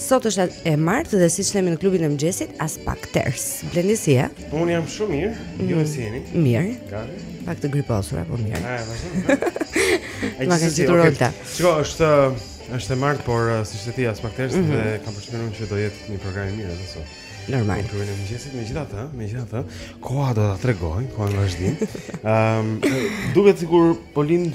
Sot është e martë dhe siç themi në klubin e mëngjesit, aspak ters. Blendi si je? Unë jam shumë mirë, mm. ju si jeni? Mirë. Gati. Pak të griposur apo mirë. Ah, vazhdo. Ma ka gjetur Olta. Ç'ka, është, është e martë, por uh, siç e the ti aspak ters mm -hmm. dhe kam përshtypjen se do jetë një program i mirë edhe sot. Normal. Në klubin e mëngjesit megjithatë, megjithatë, koha do ta tregojë, koha në vazhdim. Ehm, um, duket sikur po lind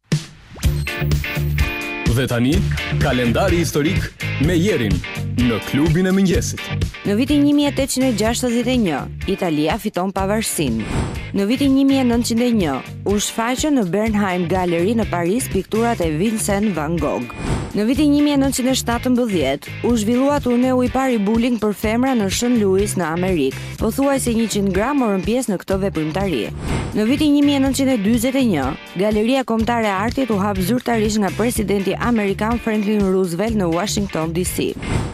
Dhe tani, kalendari historik me Jerin në klubin e mëngjesit. Në vitin 1861, Italia fiton pavarësinë. Në vitin 1901, u shfaqën në Bernheim Gallery në Paris pikturat e Vincent van Gogh. Në vitin 1917, u zhvillua turneu i parë i bowling për femra në Shën Louis në Amerikë. Pothuajse 100 gra morën pjesë në këtë veprimtari. Në vitin 1921, Galeria Kombëtare e Artit u hap zyrtarisht nga presidenti amerikan Franklin Roosevelt në Washington DC.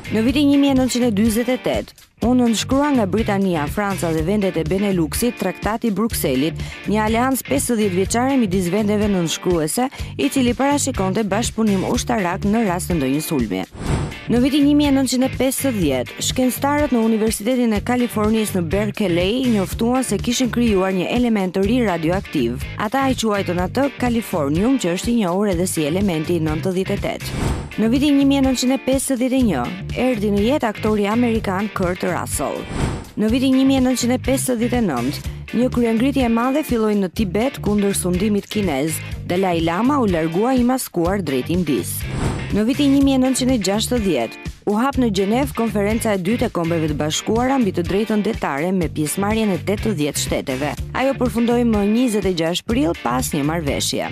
Në vitin 1948, u nënshkrua nga Britania, Franca dhe vendet e Beneluxit Traktati i Brukselit, një aleancë 50-vjeçare midis vendeve nënshkruese, i cili parashikonte bashkëpunim ushtarak në rast të ndonjë sulmi. Në vitin një mijë e nëntëqind e pesëdhjetë, shkencëtarët në Universitetin e Kalifornisë në Berkeley njoftuan se kishin krijuar një element të ri radioaktiv. Ata e quajtën atë Californium, që është i njohur edhe si elementi 98. Në vitin 1951, erdhi në jetë aktori amerikan Kurt Russell. Në vitin 1959, Një kryengritje e madhe filloi në Tibet kundër sundimit kinez. Dalai Lama u largua i maskuar drejt Indisë. Në vitin 1960, u hap në Gjenevë konferenca e dytë e Kombeve të Bashkuara mbi të drejtën detare me pjesëmarrjen e 80 shteteve. Ajo përfundoi më 26 prill pas një marrëveshje.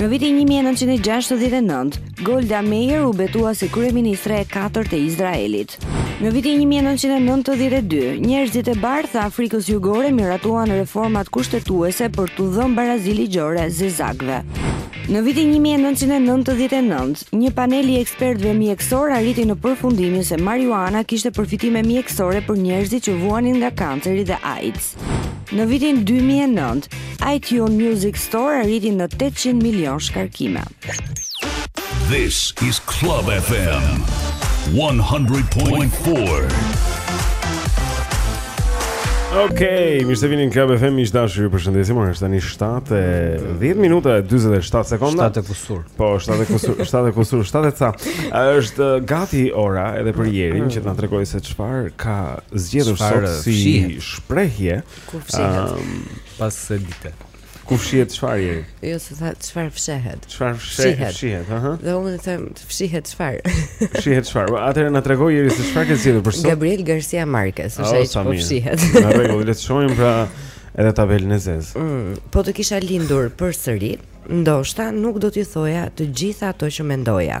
Në vitin 1969, Golda Meir u betua si kryeministre e katërt e Izraelit. Në vitin një mijë e nëntëqind e nëntëdhjetë e dy, njerëzit e bardhë të Afrikës Jugore miratuan reformat kushtetuese për t'u dhënë barazi ligjore zezakëve. Në vitin një mijë e nëntëqind e nëntëdhjetë e nëntë, një panel i ekspertëve mjekësorë arriti në përfundimin se marijuana kishte përfitime mjekësore për njerëzit që vuanin nga kanceri dhe AIDS. Në vitin 2009, iTunes Music Store arriti në 800 milion shkarkime. This is Club FM 100.4. Okej, mirë se vini në Club FM, miq të dashur, ju përshëndesim. Ora është tani 7 e 10 minuta e 47 sekonda. 7 e kusur. Po, 7 e kusur, 7 e kusur, 7 e ca. Është gati ora edhe për Jerin që të na tregojë se çfarë ka zgjedhur sot si shprehje për ditën. Ku fshihet çfarë jeri? Jo, se tha çfarë fshehet. Çfarë fshehet? Fshihet, aha. Dhe unë i them fshihet çfarë? Fshihet çfarë? Atëherë na trego jeri se çfarë ke zgjedhur për sot. Gabriel Garcia Marquez, është ai që po fshihet. Në rregull, le të shohim pra edhe tabelën e zezë. Mm, po të kisha lindur përsëri, ndoshta nuk do t'i thoja të gjitha ato që mendoja.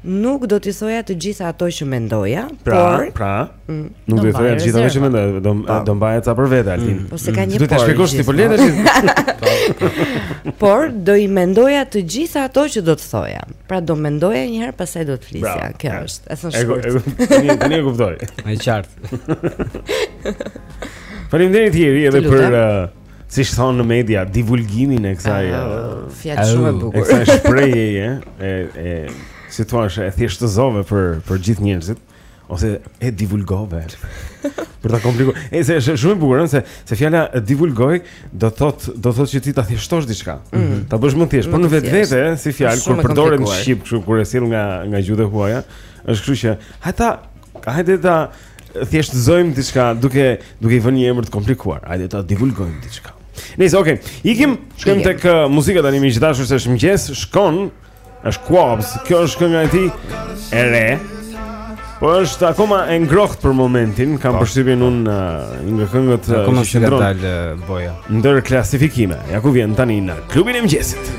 Nuk do t'i thoja të gjitha ato që mendoja, pra, por pra, mm, nuk do t'i thoja të gjitha ato që mendoja, do po. do mbaja ca për vete altin. Mm. Po se ka mm. një por. Do ta shpjegosh ti po le ta shohim. Por do i mendoja të gjitha ato që do të thoja. Pra do mendoja një herë pastaj do të flisja. Kjo është, e thon shkurt. Tani tani e kuptoj. Është qartë. Faleminderit Jeri edhe për uh, siç thonë në media divulgimin e kësaj ah, eh, fjalë shumë e bukur. Kësaj shprehjeje e e si thua se e thjeshtëzove për për gjithë njerëzit ose e divulgove. për ta komplikuar. E se është shumë e bukur, se se fjala divulgoj do thot do thot që ti ta thjeshtosh diçka. Mm -hmm. Ta bësh më thjesht, por në vetvete eh, si fjalë kur përdoret në shqip, kështu kur e sill nga nga gjuhët e huaja, është kështu që hajde hajde ta thjeshtëzojmë diçka duke duke i vënë një emër të komplikuar. Hajde ta divulgojmë diçka. Nice, okay. Ikim, shkojmë tek uh, muzika tani miq të dashur se është mëngjes, shkon është Kwabs. Kjo është kënga e tij e re. Po është akoma e ngrohtë për momentin, kam pa. Po. përshtypjen një uh, nga këngët uh, akoma qëndron. Akoma dal boja. Ndër klasifikime. Ja ku vjen tani në klubin e mëngjesit.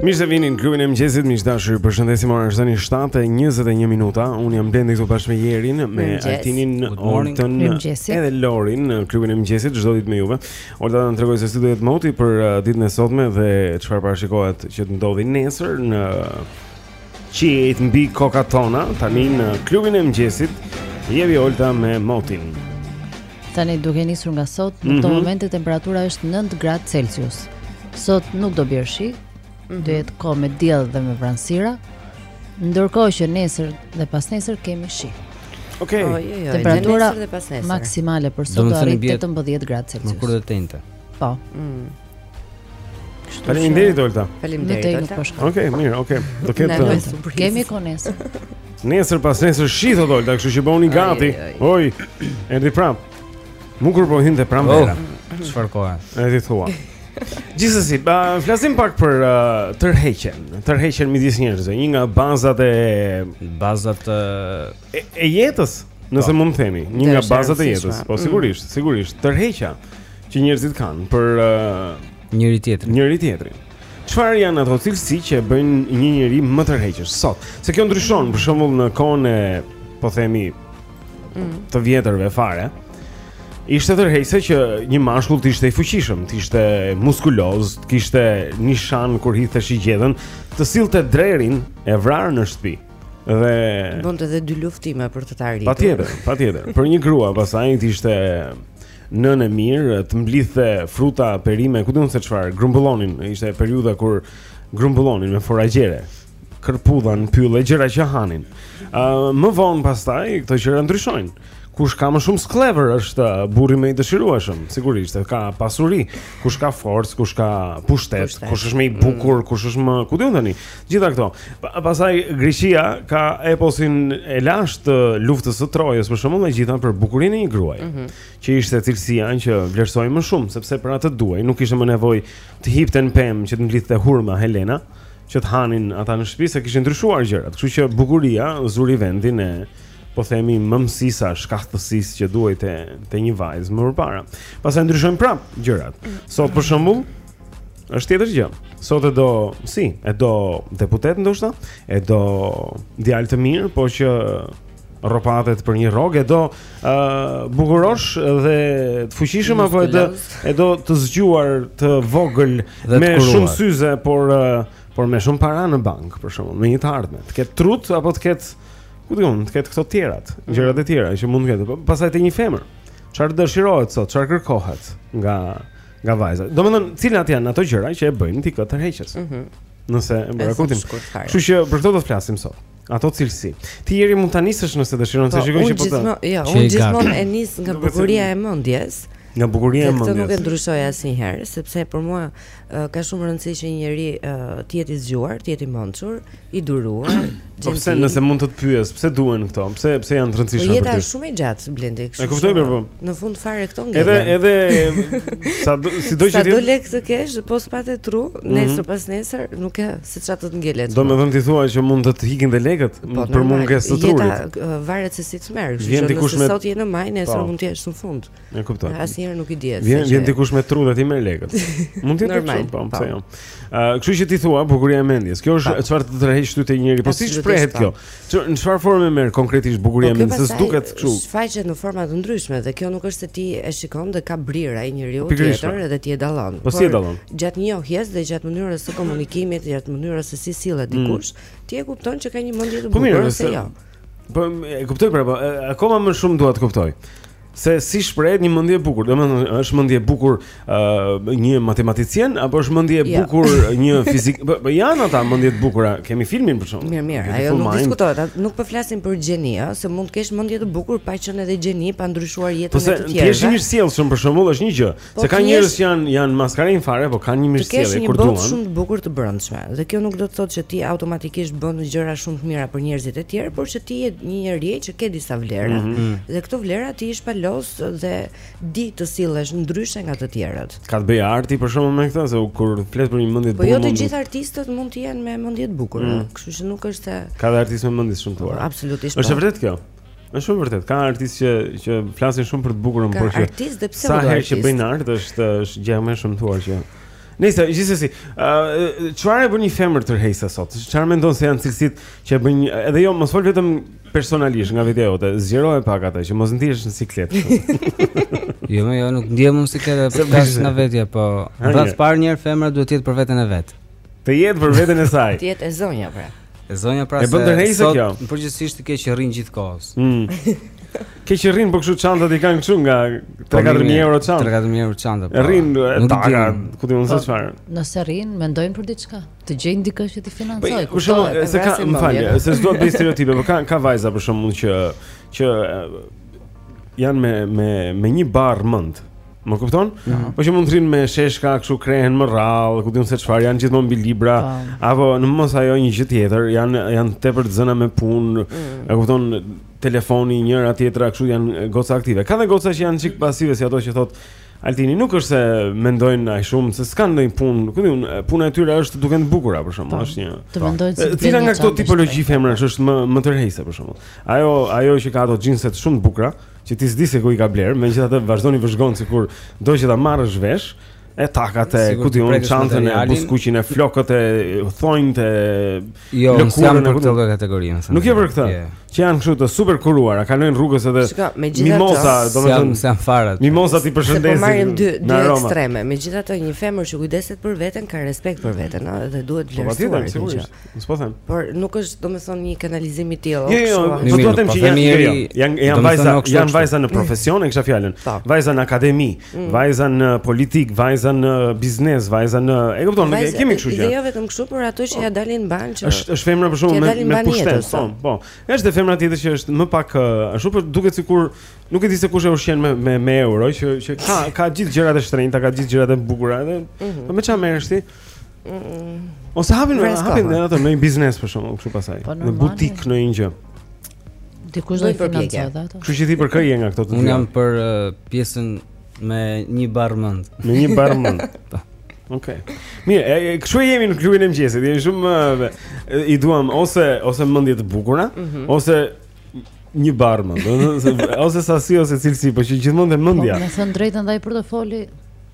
Mirë se vini në klubin e mëngjesit, miq të dashur. Ju përshëndesim ora është tani 7:21 minuta. Unë jam Blendi këtu bashkë me Jerin, me Altinin, Oltën, edhe Lorin në klubin e mëngjesit çdo ditë me juve. Olta na trego se si do jetë moti për uh, ditën e sotme dhe çfarë parashikohet që të ndodhi nesër në Qiejt mbi kokat tona Tani në klubin e mëngjesit Jemi Olta me motin Tani duke nisur nga sot Në këto mm -hmm. momente temperatura është 9 grad Celsius Sot nuk do bjerë shi mm -hmm. Do jetë kohë me diell dhe me vranësira Ndërkohë që nesër dhe pasnesër kemi shi Okej. Okay. Oh, jo, jo, Temperatura maksimale për sot do arrijë 18 gradë Celsius. Më kurrë të tentë. Po. Mm. Faleminderit Olta. Faleminderit. Okej, mirë, okej. Do ketë. Kemi kohë nesër. Nesër pasnesër shi thot Olta, kështu që bëuni gati. Oj. Erdhi prap. Mu kur po hyn te pranvera. Oh, çfarë koha? E di thua. Gjithsesi, flasim pak për uh, tërheqjen, tërheqjen midis njerëzve. Një nga bazat e bazat uh, e, e jetës, nëse po. mund të themi, një nga bazat e jetës. Po mm. sigurisht, sigurisht, tërheqja që njerëzit kanë për uh, njëri tjetrin. Njëri tjetrin. Çfarë janë ato cilësi që e bëjnë një njeri më tërheqës sot? Se kjo ndryshon, për shembull në kohën e, po themi, mm. të vjetërve fare. Ishte tërheqëse që një mashkull të ishte i fuqishëm, të ishte muskuloz, të kishte nishan kur hidhte shigjetën, të sillte drerin e vrarë në shtëpi. Dhe bënte edhe dy luftime për të arritur. Patjetër, patjetër. Për një grua pastaj të ishte nënë e mirë, të mblidhte fruta, perime, ku di unë se çfarë, grumbullonin, ishte periudha kur grumbullonin me foragjere. Kërpudha në pyllë, gjëra që hanin. Uh, më vonë pastaj këto gjëra ndryshojnë. Kush ka më shumë skllevër është burri më i dëshirueshëm, sigurisht, ka pasuri, kush ka forcë, kush ka pushtet, kush është më i bukur, mm. kush është më, ku di unë tani, Gjitha këto. Pastaj Greqia ka eposin e lashtë të luftës së Trojës, për shembull, e gjitha për bukurinë e një gruaje, mm -hmm. që ishte cilësia që vlerësohej më shumë, sepse për atë duhej, nuk kishte më nevojë të hipte në pemë që të mblidhte hurma Helena, që të hanin ata në shtëpi se kishin ndryshuar gjërat. Kështu që bukuria zuri vendin e po themi mëmësisë a shkahtësisë që duhej te te një vajzë më përpara. Pastaj ndryshojnë prap gjërat. Mm. Sot për shembull, Është tjetër gjë. Sot e do, si, e do deputet ndoshta, e do djalë të mirë, por që rropatet për një rrogë, e do ë uh, bukurosh dhe të fuqishëm apo e do e do të zgjuar, të vogël dhe me shumë syze, por uh, por me shumë para në bankë, për shembull, me një të ardhme. Të ketë trut apo të ketë ku të gjon, të ketë këto të tjerat, mm. gjërat e tjera që mund të ketë. Po, pastaj te një femër. Çfarë dëshirohet sot, çfarë kërkohet nga nga vajza. Domethënë, cilat janë ato gjëra që e bëjnë dikë tërheqës? Mhm. Mm Nëse e bëra me kuptim. Kështu që për këtë do të flasim sot. Ato cilësi. Ti jeri mund ta nisësh nëse dëshiron, se po shikoj që po të. Jo, unë gjithmonë e nis nga bukuria e mendjes. Nga bukuria e mendjes. Këtë nuk e ndryshoj asnjëherë, sepse për mua ka shumë rëndësi që një njeri të jetë i zgjuar, të jetë i mençur, i duruar. Po pse nëse mund të të pyes, pse duhen këto? Pse pse janë të rëndësishme po për ty? Jeta është shumë e gjatë, Blendi, kështu. E kuptoj mirë po. Në fund fare këto ngelen. Edhe edhe sa do si do që ti. Sado lekë të kesh, po s'pate tru, mm -hmm. nesër pasnesër nuk e di se çfarë do të ngelet. Domethënë ti thua që mund të të ikin dhe lekët po, për mungesë të trurit. Jeta varet se si të merr, kështu që nëse sot je në majë, nesër po. mund të jesh në fund. E kuptoj. Asnjëherë nuk i dihet. Vjen vjen dikush me tru dhe t'i merr lekët. Mund të jetë kështu, po, po. pse jo. Ë, kështu që ti thua bukuria e mendjes. Kjo është po. çfarë të tërheq ty te njeriu. Po si shprehet kjo? Që në çfarë forme merr konkretisht bukuria e po, mendjes? Duket kështu. Shfaqet në forma të ndryshme dhe kjo nuk është se ti e shikon dhe ka brirë ai njeriu tjetër po. dhe ti e dallon. Po si e dallon? Gjatë njohjes dhe gjatë mënyrës së komunikimit, gjatë mënyrës se si sillet mm. dikush, ti e kupton që ka një mendje të bukur ose jo. Po e kuptoj pra, po akoma më shumë dua të kuptoj. Se si shprehet një mendje e bukur, domethënë është mendje e bukur ë uh, një matematicien apo është mendje e jo. bukur ja. një fizik, po, po janë ata mendje të bukura, kemi filmin për shembull. Mirë, mirë, ajo nuk mind. diskutohet, nuk po flasim për gjeni, ë, se mund të kesh mendje të bukur pa qenë edhe gjeni, pa ndryshuar jetën po e të tjerëve. Po se ti je i sjellshëm për shembull është një gjë, Po, Se ka njerëz që janë janë maskarenj fare, po kanë një mirësjellje kur duan. Të kesh një botë shumë të bukur të brendshme. Dhe kjo nuk do të thotë që ti automatikisht bën gjëra shumë të mira për njerëzit e tjerë, por që ti je një njeri që ke disa vlera. Mm -hmm. Dhe këto vlera ti i shpalos dhe di të sillesh ndryshe nga të tjerët. Ka të bëjë arti për shembull me këtë, se kur flet për një mendje të bukur. Po jo të gjithë artistët mund të jenë me mendje të bukur, mm. kështu që nuk është se Ka dhe artistë me mendje shumë të bukur. Absolutisht. Është po. e vërtetë kjo. Është shumë e vërtetë. Ka artistë që që flasin shumë për të bukurën, por që Ka artistë dhe pse sa herë që bëjnë art është është gjë më shumë thuar që. Nëse gjithsesi, çfarë uh, bën një femër tërheqëse sot? Çfarë mendon se janë cilësitë që e bëjnë edhe jo mos fol vetëm personalisht nga vetja jote, zgjeroje pak atë që mos ndihesh në siklet. jo, më jo, nuk ndihem në siklet, po tash nga vetja, po. Pikë së pari një herë femra duhet të jetë për veten e vet. Të jetë për veten e saj. Të jetë e zonja pra. E zonja pra. E bën tërheqëse kjo. Përgjithësisht i ke që rrinë gjithë kohës. Mm. Ke që rrinë po kështu çantat i kanë kështu nga 3-4 mijë euro çantë. 3-4 mijë euro çantë. Po. Rrinë taka, ku di unë po, çfarë? Nëse rrinë, mendojnë për diçka. Të gjejnë dikë që t'i financojë. Po, për shembull, se ka, më fal, se s'dua të bëj stereotipe, por ka ka vajza për shembull që që janë me me me një barrë mend. Më kupton? Mhm. Po që mund të rrinë me sheshka, kështu krehen më rrallë, ku di unë se çfarë janë gjithmonë mbi libra, apo në mos ajo një gjë tjetër, janë janë tepër të zëna me punë. Mm. E kupton telefoni njëra tjetra, kështu janë goca aktive. Ka dhe goca që janë çik pasive si ato që thotë Altini nuk është se mendojnë ai shumë se s'kanë ndonjë punë, ku di unë, puna e tyre është të duken të bukura për shembull, është një. Të mendojnë se cila nga këto tipologji femrash është më më tërheqëse për shembull. Ajo ajo që ka ato xhinset shumë të bukura, Që ti s'di se ku i ka blerë, megjithatë vazhdon i vëzhgon sikur do që ta marrësh vesh, e takat e ku di unë çantën e buzëkuqin e flokët e thonjtë jo, lëkurën. Jo, nuk jam për këtë lloj kategorie. Nuk jam për këtë, që janë kështu të super kuruara, kalojnë rrugës edhe mimoza, domethënë, se janë fare. Mimozat i përshëndesin me aroma. Se po marrim dy, dy ekstreme, megjithatë një femër që kujdeset për veten, ka respekt për veten, dhe duhet po, vlerësuar. S'po them. Por nuk është domethënë një kanalizim i tillë. Jo, jo, jo do të them që janë jo, janë janë vajza, janë vajza në profesion, e kisha fjalën. Po. Vajza në akademi, mm. vajza në politikë, vajza në biznes, vajza në, e kupton, ne kemi kështu gjë. Jo vetëm kështu, por ato që ja dalin mbanë që është është femra për shembull me me pushtet, po, po. Është dhe femra tjetër që është më pak ashtu por duket sikur Nuk e di se kush e ushqen me me me euro që që ka ka gjithë gjërat e shtrenjta, ka gjithë gjërat e bukura edhe. Mm -hmm. Po me çfarë merresh ti? Ose hapin në hapin në atë në një biznes për shembull kështu pastaj. Po, një butik një një gjë. Dikush do të përpjekë ato. Kështu që ti për kë je nga këto të dy? Unë jam për uh, pjesën me një barrë mend. Me një barrë mend. Po. Okej. Okay. Mirë, kështu jemi në klubin e mëngjesit. Jemi shumë uh, i duam ose ose mendje të bukura, mm -hmm. ose një barrë mend, ose sasi ose cilësi, por që gjithmonë dhe mendja. Po, me thënë drejtën dhe portofoli.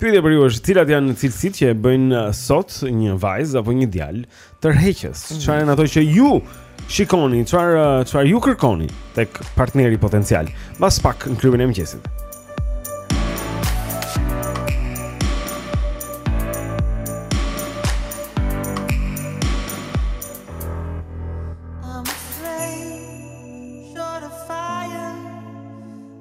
Pyetja për ju është, cilat janë cilësitë që e bëjnë uh, sot një vajzë apo një djalë tërheqës? Mhm. Çfarë janë ato që ju shikoni, çfarë uh, çfarë ju kërkoni tek partneri potencial? Mbas pak në klubin e mëngjesit.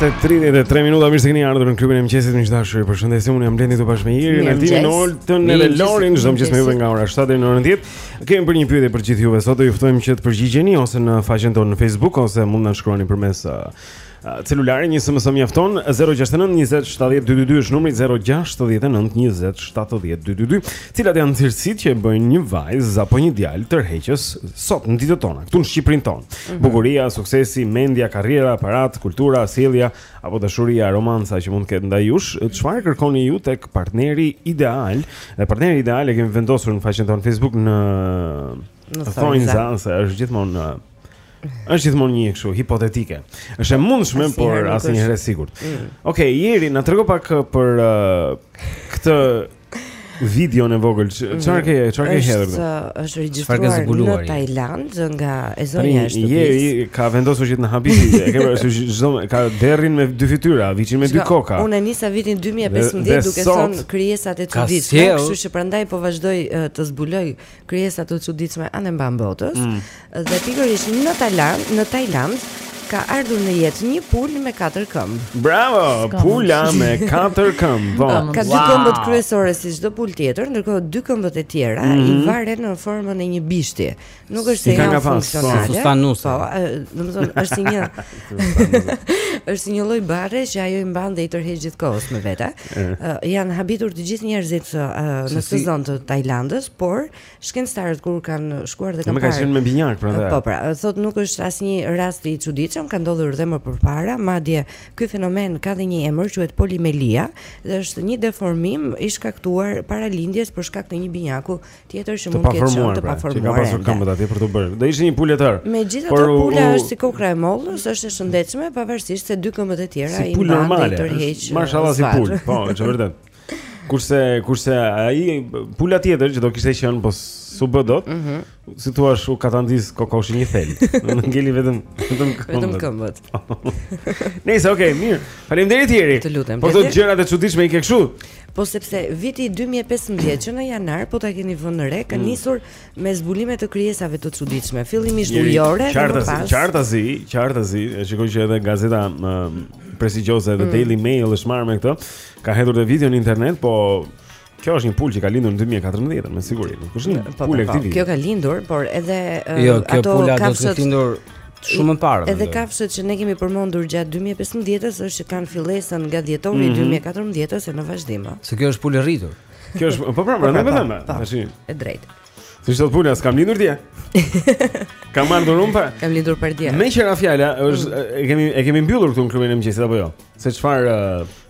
E 33 minuta mirë se keni ardhur në klubin e mëngjesit miq të dashur. Ju përshëndesim. Unë jam Blendi këtu bashkë me Irin, Altin, Oltën dhe Lorin. Çdo mëngjes me juve nga ora 7 deri në orën 10. Kemi pra një pyetje për gjithë juve. Sot ju ftojmë që të përgjigjeni ose në faqen tonë në Facebook ose mund të na shkruani përmes uh, Celulari një SMS mjafton 069 20 70 222 është numri 069 20 70 222. Cilat janë cilësitë që e bëjnë një vajzë apo një djalë tërheqës sot në ditët tona, këtu në Shqipërinë tonë? Mm -hmm. Bukuria, suksesi, mendja, karriera, apo paratë, kultura, sjellja apo dashuria, romanca që mund të ketë ndaj jush, çfarë kërkoni ju tek partneri ideal? Dhe partneri ideal e kemi vendosur në faqen tonë Facebook në Në thonjza, se është gjithmonë është gjithmonë një kështu hipotetike. Është e mundshme, por asnjëherë e sigurt. Mm. Okej, Jeri, na trego pak uh, për uh, këtë videon e vogël. Mm. Çfarë ke, çfarë ke hedhur? Është uh, është regjistruar në Tajlandë nga e zonja e shtëpisë. Jeri ka vendosur që të na hapi. E ke parasysh që çdo ka derrin me dy fytyra, viçin me dy koka. Unë e nisa vitin 2015 duke thënë krijesat e çuditshme, kështu që prandaj po vazhdoj të zbuloj krijesa të çuditshme anë mbanë botës mm. dhe pikërisht në Tajlandë, në Tajlandë ka ardhur në jetë një pulë me katër këmbë. Bravo, pula me katër këmbë. Po. Ka dy këmbët kryesore si çdo pulë tjetër, ndërkohë dy këmbët e tjera mm -hmm. i mhm. varen në formën e një bishti. Nuk është se janë funksionale. Po, stanus. Po, domethënë është si një është si një lloj barre që ajo i mban dhe i tërheq gjithë kohës me vete. uh, janë habitur të gjithë njerëzit uh, në këtë zonë të Tajlandës, por shkencëtarët kur kanë shkuar dhe kanë parë. Ka qenë me binjak prandaj. Po pra, thotë nuk është asnjë rast i çuditshëm, ka ndodhur dhe më përpara, madje ky fenomen ka dhe një emër, quhet polimelia, dhe është një deformim i shkaktuar para lindjes për shkak të një binjaku tjetër që mund të ketë qenë të paformuar. Pra, ka pasur këmbët atje për të bërë. Do ishte një pulë tjetër. Megjithatë pula u... është si kokrra e mollës, është e shëndetshme pavarësisht se dy këmbët e tjera i mban, i tërheq. Mashallah si pulë. Po, është vërtet. Kurse kurse ai pula tjetër që do kishte qenë po s'u bë dot. Mm -hmm. Si thua, u katandis kokoshi një thelë. Nuk ngeli vetëm vetëm këmbët. Vetëm këmbët. Nice okay, mirë. Faleminderit Eri. Të lutem. Po këto gjërat e çuditshme i ke kështu. Po sepse viti 2015 që në janar po ta keni vënë re ka mm. nisur me zbulime të krijesave të çuditshme. Fillimisht ujore, më pas. Qartazi, qartazi, e shikoj që edhe gazeta më prestigjioze The mm. Daily Mail është marrë me këtë. Ka hedhur dhe video në internet, po Kjo është një pulë që ka lindur në 2014, me siguri. Nuk është një po, po, pulë e po, këtij viti. Kjo ka lindur, por edhe uh, jo, kjo ato pula do ketë lindur shumë më parë. Edhe kafshët që ne kemi përmendur gjatë 2015-s është që kanë fillesën nga dhjetori i mm -hmm. 2014-s e në vazhdim. Se kjo është pulë e rritur. Kjo është, po pra, më vetëm. Tash. E drejtë. Si thotë pula s'kam lindur dje. Kam marrë dhurum pa. Kam lindur pardje. Meqë ra fjala, është mm. e kemi e kemi mbyllur këtu në klubin e mëngjesit apo jo? Se çfarë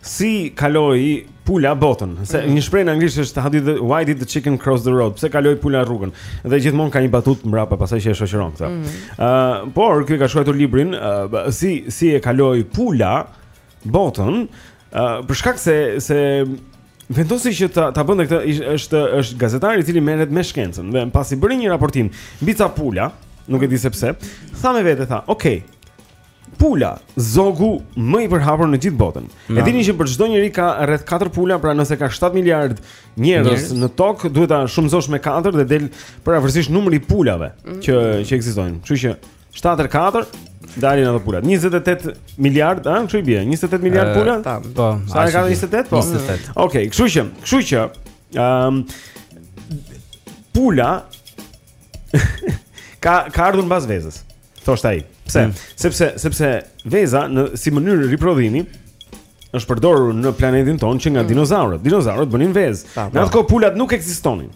Si kaloi pula botën? Se mm -hmm. një shprehje në anglisht është how did the why did the chicken cross the road? Pse kaloi pula rrugën? Dhe gjithmonë ka një batutë mbrapa pastaj që e shoqëron këtë. Ëh, mm -hmm. uh, por ky ka shkruar librin uh, si si e kaloi pula botën? Uh, për shkak se se Vendosi që ta ta bënte këtë është është gazetar i cili merret me shkencën dhe pasi bëri një raportim mbi ca pula, nuk e di se pse, tha me vete tha, "Ok. Pula, zogu më i përhapur në gjithë botën. E Bravo. dini që për çdo njeri ka rreth 4 pula, pra nëse ka 7 miliard njerëz Njerëz. në tokë, duhet ta shumëzosh me 4 dhe del përafërsisht numri i pulave që që ekzistojnë. Kështu që 7 e 4 dalin ato pulat. 28 miliard, a, kështu i bie. 28 miliard E, pula? tamam. Po, Sa aq e i ka bie. 28? Po. 28. Okej, kështu që, kështu që, ëm pula ka ka ardhur mbas vezës. Thoshte ai. Pse? Mm. Sepse sepse veza në si mënyrë riprodhimi është përdorur në planetin tonë që nga mm. dinozaurët. Dinozaurët bënin vezë. Në po. atë kohë pulat nuk ekzistonin.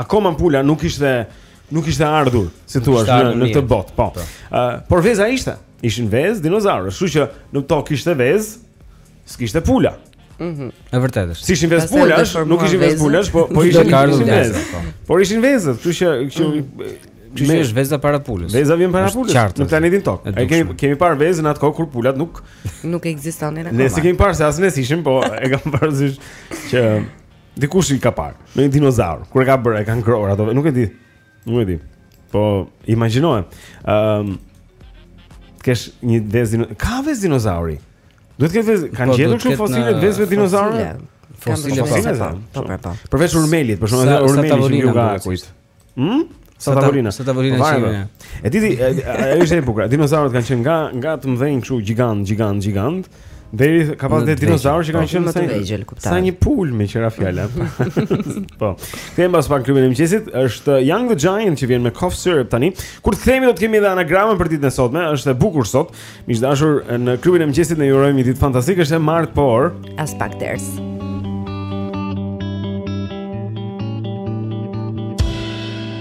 Akoma pula nuk ishte nuk ishte ardhur, si thua, në, në këtë botë, po. Ë, po. uh, por veza ishte. Ishin vezë dinozaurë, kështu që në tokë kishte vezë. S'kishte pula. Mhm. Është vërtetë. S'ishin vezë pulash, nuk ishin vezë pulash, po po ishin vezë. Po. Por ishin vezë, kështu që kështu mhm. Domethënë është veza para pulës. Veza vjen para pulës në planetin Tokë. E kemi kemi parë vezën atë kohë kur pulat nuk nuk ekzistonin akoma. Ne s'i kemi parë se as ne s'ishim, po e kam parë se që dikush i ka parë. Me një dinozaur, kur e ka bërë, e kanë kror ato, nuk e di. Nuk e di. Po imagjinoje. Ëm um, të kesh një vezë ka vezë dinozauri. Duhet të ketë kanë po, gjetur shumë fosile të vezëve dinozaurë. Fosile po. Po, po, po, po. Përveç urmelit, për shembull, urmeli që ju ka kujt. Hm? Sa tavolina, sa tavolina ime. E di, është e bukur. Dinozaurët kanë qenë nga nga të mëdhenj kështu gjigantë, gjigantë, gjigantë, Deri ka pas dhe dinozaurë që kanë po. qenë sa një të vegjël, kuptoj. Sa një pulë meqë ra fjala. Po. Kthehem pas pak në klubin e mëngjesit, është Young the Giant që vjen me Cough Syrup tani. Kur të kthehemi do të kemi edhe anagramën për ditën e sotme, është e bukur sot. Miq të dashur, në klubin e mëngjesit ne ju urojmë një ditë fantastike, është e martë, por as pak ders.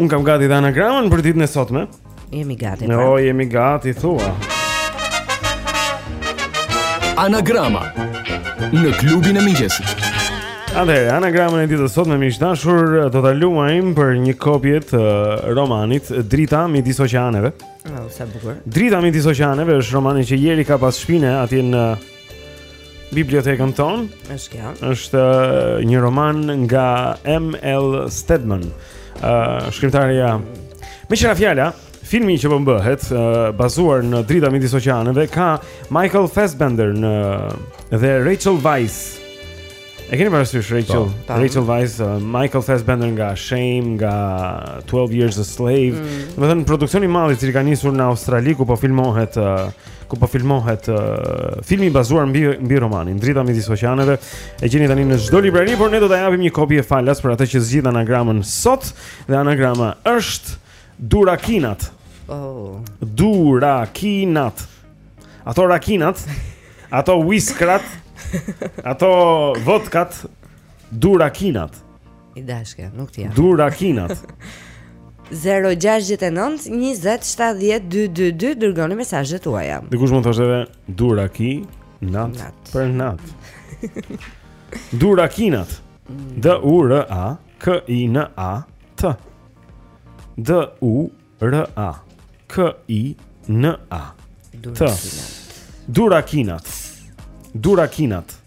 Unë kam gati dhe anagramën për ditën e sotme. Jemi gati. Po. Jo, jemi gati thua. Anagrama në klubin e mëngjesit. Atëherë, anagramën e ditës së sotme miq të dashur do ta luajmë për një kopje të romanit Drita midis oqeaneve. Oh, sa bukur. Drita midis oqeaneve është romani që Jeri ka pas shpine atje në Bibliotekën tonë është kjo. Është uh, një roman nga ML Stedman. Uh, shkrimtarja Meqë ra fjala, filmi që po bëhet, uh, bazuar në drita midis oqeaneve, ka Michael Fassbendern dhe Rachel Weisz E keni parasysh Rachel, po, po. Rachel Weisz, uh, Michael Fassbender nga Shame, nga 12 Years a Slave. Mm. Domethënë produksion i madh i cili ka nisur në Australi ku po filmohet uh, ku po filmohet uh, filmi i bazuar mbi mbi romanin Drita midis oqeaneve. E gjeni tani në çdo librari, por ne do ta japim një kopje falas për atë që zgjidh anagramën sot dhe anagrama është Durakinat. Oh. Durakinat. Ato rakinat, ato uiskrat, ato vodkat, du rakinat. I dashke, nuk t'ia. Du rakinat. 0-6-9-27-12-22 Dërgoni mesazhet tuaja Dikush mund të thoshte edhe Dura ki Nat, nat. Për nat Dura ki nat D-U-R-A K-I-N-A T D-U R A K I N A T Durakinat Durakinat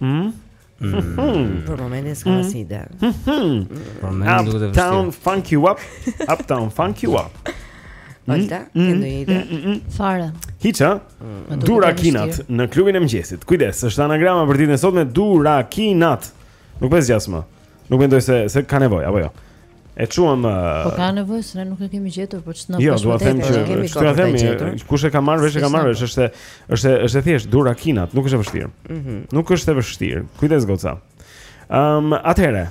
Mm. Mm. Për momentin s'ka mm. asnjë ide. Për momentin duket e vështirë. Uptown funk you up. Uptown funk you up. Malta, mm. mm. ndonjë ide? Mm, mm, Fare. Hiç. Durakinat në klubin e mëngjesit. Kujdes, është anagrama për ditën e sotme Durakinat. Nuk po zgjas më. Nuk mendoj se se ka nevojë apo jo. E çuam Po ka nevojë se ne nuk e kemi gjetur, po ç'na jo, pas vetë që kemi kohë. Ç'të themi, kush e ka marrë vesh e ka marrë, është është është është e thjeshtë, Durakinat, nuk është e vështirë. Mhm. Nuk është e vështirë. Kujdes goca. Ehm, um, atëherë,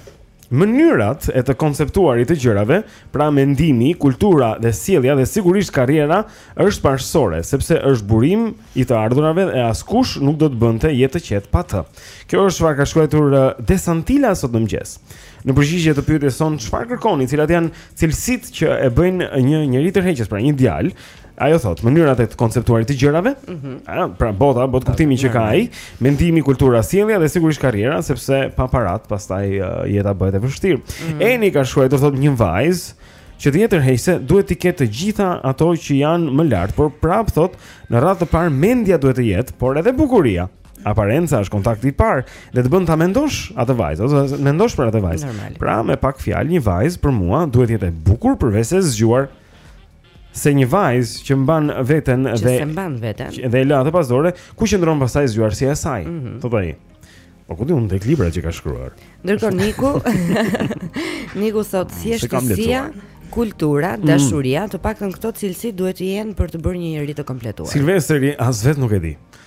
mënyrat e të konceptuarit të gjërave, pra mendimi, kultura dhe sjellja dhe sigurisht karriera është parësore, sepse është burim i të ardhurave e askush nuk do të bënte jetë të qetë pa të. Kjo është çfarë ka shkruar eh, Desantila sot në mëngjes. Në përgjigje të pyetjes sonë çfarë kërkoni, cilat janë cilësitë që e bëjnë një njeri tërheqës, pra një djalë, ajo thotë, mënyrat e të konceptuarit të gjërave, mm -hmm. pra bota, botëkuptimi që ka ai, mendimi, kultura, sjellja dhe sigurisht karriera, sepse pa paratë pastaj jeta bëhet e vështirë. Mm -hmm. Eni ka shkruar thotë një vajzë që të jetë tërheqëse duhet t'i ketë të gjitha ato që janë më lart, por prapë thotë në radhë të parë mendja duhet të jetë, por edhe bukuria. aparenca është kontakti i parë dhe të bën ta mendosh atë vajzë, ose mendosh për atë vajzë. Pra me pak fjalë një vajzë për mua duhet të jetë e bukur përveç se e zgjuar se një vajzë që mban veten dhe që s'e mban veten. Dhe e lë atë pas dore, ku qëndron pastaj zgjuarsia e saj? Mm -hmm. Thotë ai. Po ku di un tek libra që ka shkruar. Ndërkohë Niku Niku thotë siç është thjeshtësia, kultura, mm. dashuria, mm. të paktën këto cilësi duhet të jenë për të bërë një njeri të kompletuar. Silvestri as vetë nuk e di.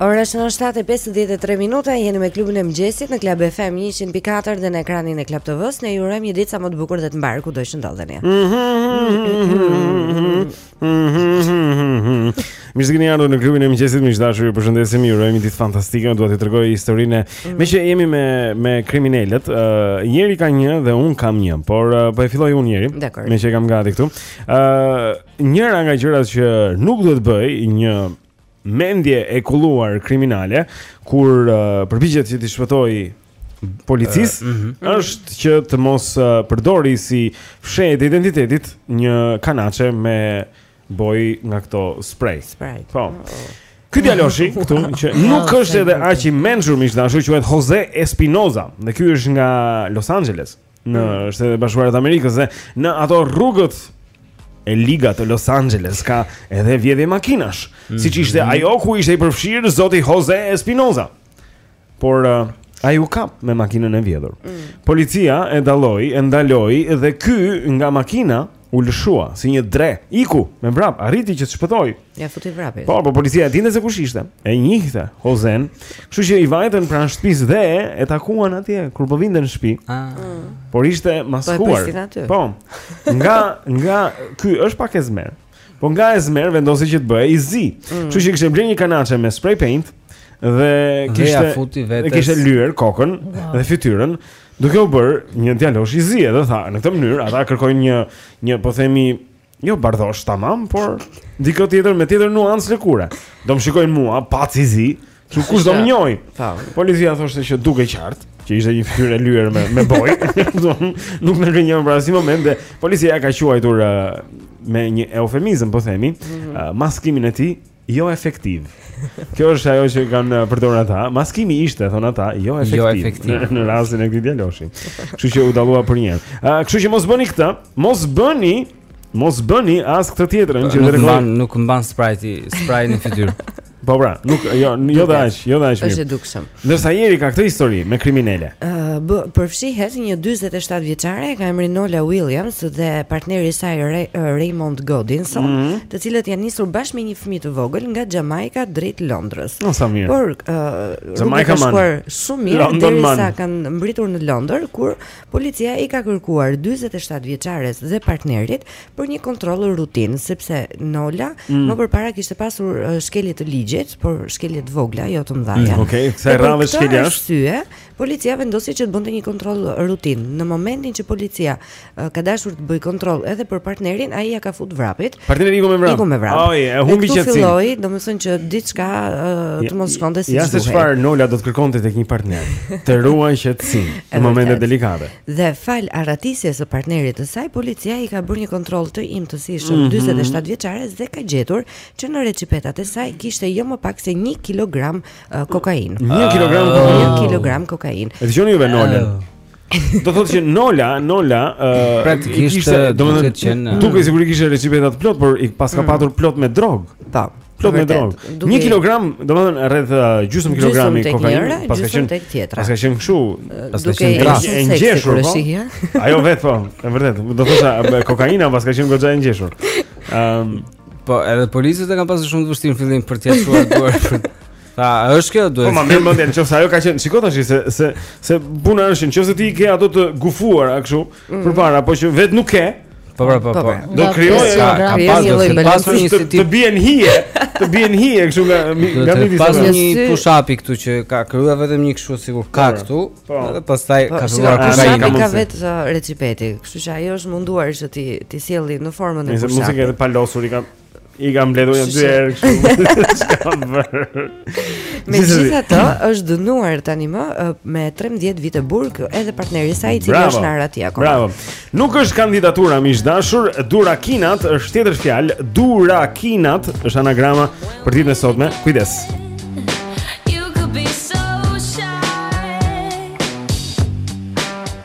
Ora është në 7:53 minuta, jeni me klubin e mëngjesit në Club FM 104 dhe në ekranin e Club TV-s. Ne ju urojmë një ditë sa më të bukur dhe të mbarë kudo të ndodheni. Mirë se keni ardhur në klubin e mëngjesit, miq të dashur, ju përshëndesim, ju urojmë një ditë fantastike. Dua t'ju tregoj historinë. Mm. Meqë jemi me me kriminelët, ë uh, Jeri ka një dhe un kam një, por uh, po e filloj un Jeri. Meqë kam gati këtu. Ë uh, njëra nga gjërat që nuk duhet të bëjë një mendje e kulluar kriminale kur uh, përpiqet që t'i shpëtojë policisë uh, mm -hmm. është që të mos uh, përdorë si fshehje të identitetit një kanaçe me bojë nga këto spray. Spray. Po. Oh, oh. Ky djaloshi këtu që nuk është edhe aq i mençur miq të dashur, quhet Jose Espinoza. Dhe ky është nga Los Angeles. në mm. Shtetet e Bashkuara të Amerikës dhe në ato rrugët e liga të Los Angeles ka edhe vjedhje makinash, mm -hmm. siç ishte ajo ku ishte i përfshirë zoti Jose Espinoza. Por uh, ai u kap me makinën e vjedhur. Mm. Policia e dalloi, e ndaloi dhe ky nga makina U lëshua si një dre. Iku me vrap, arriti që të shpëtojë. Ia futi vrapit. Po, po policia e dinte se kush ishte. E njihte Hozen. Kështu që i vajtën pranë shtëpisë dhe e takuan atje kur po vinte në shtëpi. Ah. Por ishte Po e maskuar. prishin aty. Po. Nga nga ky është pak ezmer. Po nga ezmer vendosi që të bëhej i zi. Mm. Kështu që kishte blerë një kanaçe me spray paint dhe Dhe kishte ia futi vetes. dhe kishte lyer kokën dhe fytyrën Duke u bërë një djalosh i zi edhe tha, në këtë mënyrë ata kërkojnë një një po themi jo bardhosh tamam, por dikë tjetër me tjetër nuancë lëkure. Do më shikojnë mua, pis i zi, Që kush do më njohë Tha Policia thoshte që dukej qartë Që ishte një fytyrë e lyer me, me bojë Nuk na gënjeu për asnjë moment dhe Policia e ka quajtur uh, me një eufemizëm po themi mm -hmm. uh, Maskimin e tij Jo efektiv. Kjo është ajo që kanë eh, përdorur ata. Maskimi ishte, thonë ata, jo efektiv. Jo efektiv. Në rastin e këtij djaloshi. Kështu që u dallua përnjëherë. Ë, kështu që mos bëni këtë, mos bëni Mos bëni as këtë tjetrën që dërgoj. Nuk mban, nuk mban spray-i, spray-i në fytyrë. Po pra, nuk jo, jo dash, jo dash. Është dukshëm. Ndërsa Jeri ka këtë histori me kriminelë. Ëh, përfshihet një dyzet e shtatë vjeçare, e ka emrin Nola Williams dhe partneri i saj Re, Raymond Godinson, mm -hmm. të cilët janë nisur bashkë me një fëmijë të vogël nga Jamaica drejt Londrës. O, sa mirë. Por ëh, uh, ka shkuar shumë mirë derisa kanë mbërritur në Londër kur Policia i ka kërkuar dyzet e shtatë vjeçares dhe partnerit për një kontroll rutinë, sepse Nola mm. më përpara kishte pasur shkelje të ligjit, por shkelje të vogla, jo të mëdha. Mm, Okej, okay. kësaj radhe shkelja është? Si e, policia vendosi që të bënte një kontroll rutinë. Në momentin që policia ka dashur të bëjë kontroll edhe për partnerin, ai ia ka fut vrapit. Partneri iku me vrap. Iku me vrap. Oj, e humbi qetësinë. Do filloi, domethënë që diçka të mos shkonte si duhet. Ja se çfarë Nola do të kërkonte tek një partner. Të ruajë qetësinë. në momente delikate. Dhe falë arratisjes së partnerit të saj, policia i ka bërë një kontroll të imtësishëm mm -hmm. 47 vjeçares dhe ka gjetur që në recipetat e saj kishte jo më pak se 1 kg uh, kokainë. 1 kg kokainë. 1 kg kokainë. E dëgjoni juve Nolan. Uh. Do thotë që Nola, Nola, ë, uh, praktikisht, domethënë, dukej sigurisht kishte recipetat plot, por i paska mm. patur plot me drogë. Po. Plot me drogë. Duke... Një kilogram, domethënë, rreth uh, gjysmë kilogrami kokainë, paska qenë, paska qenë kështu, paska qenë dërrasë, e ngjeshur, po? Ajo vetë, po, e vërtetë, do thosha, kokaina paska qenë goxha e ngjeshur. Um, ehm, po, edhe policët e kanë pasë shumë të vështirë në fillim për tjetë shuar duar për... Tha, a është kjo, duhet? Po ma merr mendja nëse ajo ka qenë, shikoj tash se se se puna është nëse ti i ke ato të gufuara kështu mm. përpara, apo që vet nuk ke. Po po po. po. Do krijojë ka pas një lloj balanci një si të bien hije, të bien hije kështu nga nga mbi të pas një push-up këtu që ka krijuar vetëm një kështu sikur ka po, këtu, po. edhe pastaj po, ka filluar të krijojë. Ai ka vetë uh, recipeti, kështu që ajo është munduar që t'i t'i sjellë në formën e push-up-it. Nëse mund t'i ketë edhe palosur i ka I ka mbledhur nja dy herë kështu. Ç'kam bërë? Megjithatë, është dënuar tanimë me 13 vite burg edhe partneri i saj i cili është në arrati akoma. Bravo. Nuk është kandidatura miq të dashur, Durakinat është tjetër fjalë, Durakinat është anagrama për ditën e sotme. Kujdes.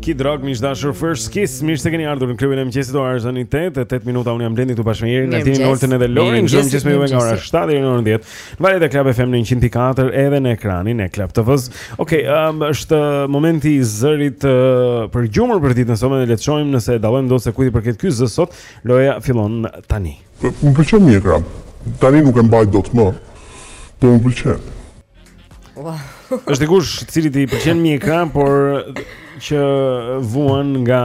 Kid Rock, miq të dashur, First Kiss, mirë se keni ardhur në klubin e mëngjesit. Ora është tani 8, 8 minuta. Unë jam Blendi këtu bashkë me Jerin, Altin, Nolton dhe Lorin. Jemi gjithë me ju nga ora 7 deri në orën 10. Në valët e Club FM në 104 edhe në ekranin e Club TV. Okej, okay, um, është momenti i zërit uh, përgjuar për ditën e sotme, le të shohim nëse e dallojmë dot se kujt i përket ky zë sot. Loja fillon tani. Më pëlqen mjekra. Tani nuk e mbaj dot më. Po më pëlqen. Wow. Është dikush të cilit i pëlqen mjekra, por që vuan nga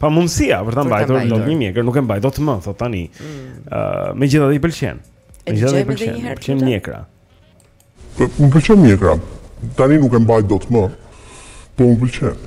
pamundësia për ta mbajtur dot një mjekër, nuk e mbaj dot më thotë tani. Ëh, mm. uh, megjithatë i pëlqen. Megjithatë i pëlqen, i pëlqen mjekra. Po më pëlqen mjekra. Tani nuk e mbaj dot më, po më pëlqen.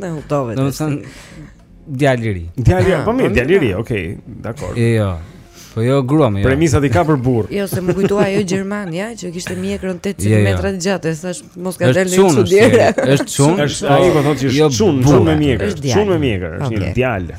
Ne u dove. Do të thotë djalë i ri. Djalë, ah, po mirë, po djalë i ri, okay, dakord. Jo, jo. Po jo grua më. Jo. Premisat i ka për burrë. Jo, se më kujtua ajo gjermania që kishte mjekrën 8 cm jo, jo. të gjatë, thashë mos ka dalë në studio. Është çun. Epo ai po thotë që është çun, çun me mjekër, çun me mjekër, është një djalë.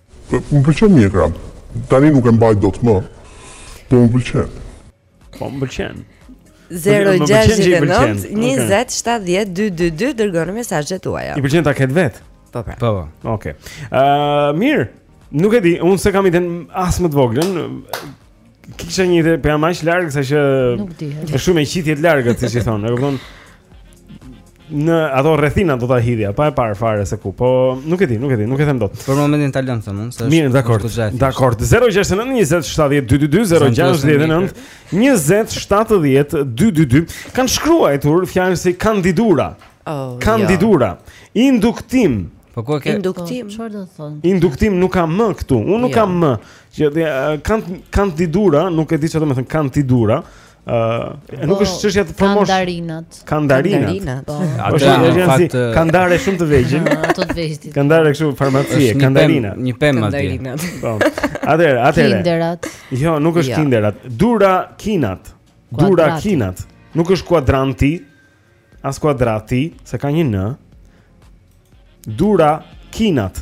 Më pëlqen mjekra. Tani nuk e mbaj dot më. Po më pëlqen. Po më pëlqen. 069 20 70 222 Dërgoni mesazhet tuaja. I pëlqen ta ketë vetë? Po, po Po, po Oke okay. uh, Mirë Nuk e di, unë s'e kam idenë as më të voglën Kisha një ide, po jam aq larg sa që nuk di. Është shumë e qitje larg atë siç i thonë, e kupton? Në ato rrethina do ta hidhja, pa e parë fare se ku. Po nuk e di, nuk e di, nuk e them dot. Për momentin ta lëmë pa thënë, se është. Mirë, dakord. Dakord. 069 20 70 222 069 20 70 222 kanë shkruajtur fjalën si kandidura. Oh, kandidura. Induktim. Po ku e ke? Induktim. Çfarë do të thotë? Induktim nuk ka më këtu. Unë nuk jo. kam më. Që dhe, kanë kanë ti dura, nuk e di çfarë do të thënë kanë ti dura. Ë, uh, nuk është po, çështja të formosh. Kandarinat. Kandarinat. Po. Ato janë në fakt kandare shumë të vegjël. Ato të vegjël. Kandare kështu farmacie, kandarina. Një pemë aty. Kandarinat. Po. Atëherë, atëherë. Kinderat. Jo, nuk është kinderat. Dura kinat. Dura kinat. Nuk është kuadranti. As kuadrati, se ka një n. Dura kinat.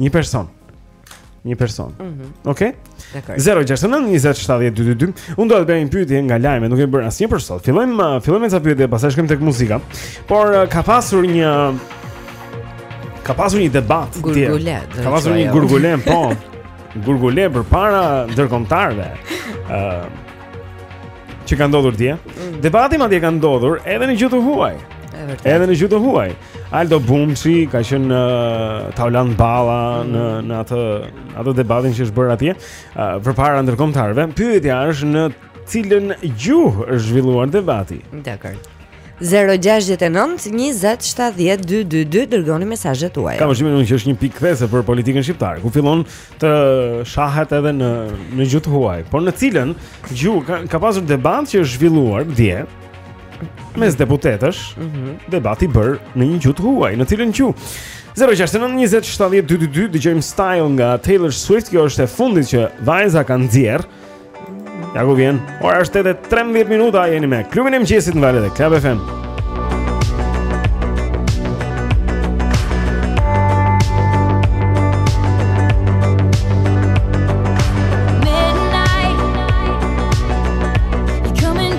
Një person. Një person. Mm -hmm. Okej. Okay? 069 Unë do të bëj një pyetje nga lajme, nuk kemi bërë asnjë për sot. Fillojmë uh, fillojmë me ca pyetje, pastaj shkojmë tek muzika. Por uh, ka pasur një ka pasur një debat gurgule, Ka pasur një gurgule, po. Gurgule përpara ndërkombëtarëve. Ë uh, që ka ndodhur dje. Mm. Debati madje ka ndodhur edhe në gjuhë të huaj. Edhe në gjuhë të huaj. Aldo Bumçi ka qenë në uh, Taulant Balla mm. në në atë atë debatin që është bërë atje uh, përpara ndërkombëtarëve. Pyetja është në cilën gjuhë është zhvilluar debati? Dakor. 069 20 70 222 dërgoni mesazhet tuaja. Ka shumë mendime që është një pikë kthese për politikën shqiptare, ku fillon të shahet edhe në në gjuhë të huaj, por në cilën gjuhë ka, ka pasur debat që është zhvilluar dje, mes deputetësh, mm -hmm. debati bërë në një gjuhë të huaj, në cilën gjuhë. 0692070222 dëgjojmë Style nga Taylor Swift, kjo është e fundit që vajza ka nxjerrë. Ja ku vjen. Ora është 8:13 minuta, jeni me klubin e mëngjesit në valët e Club FM.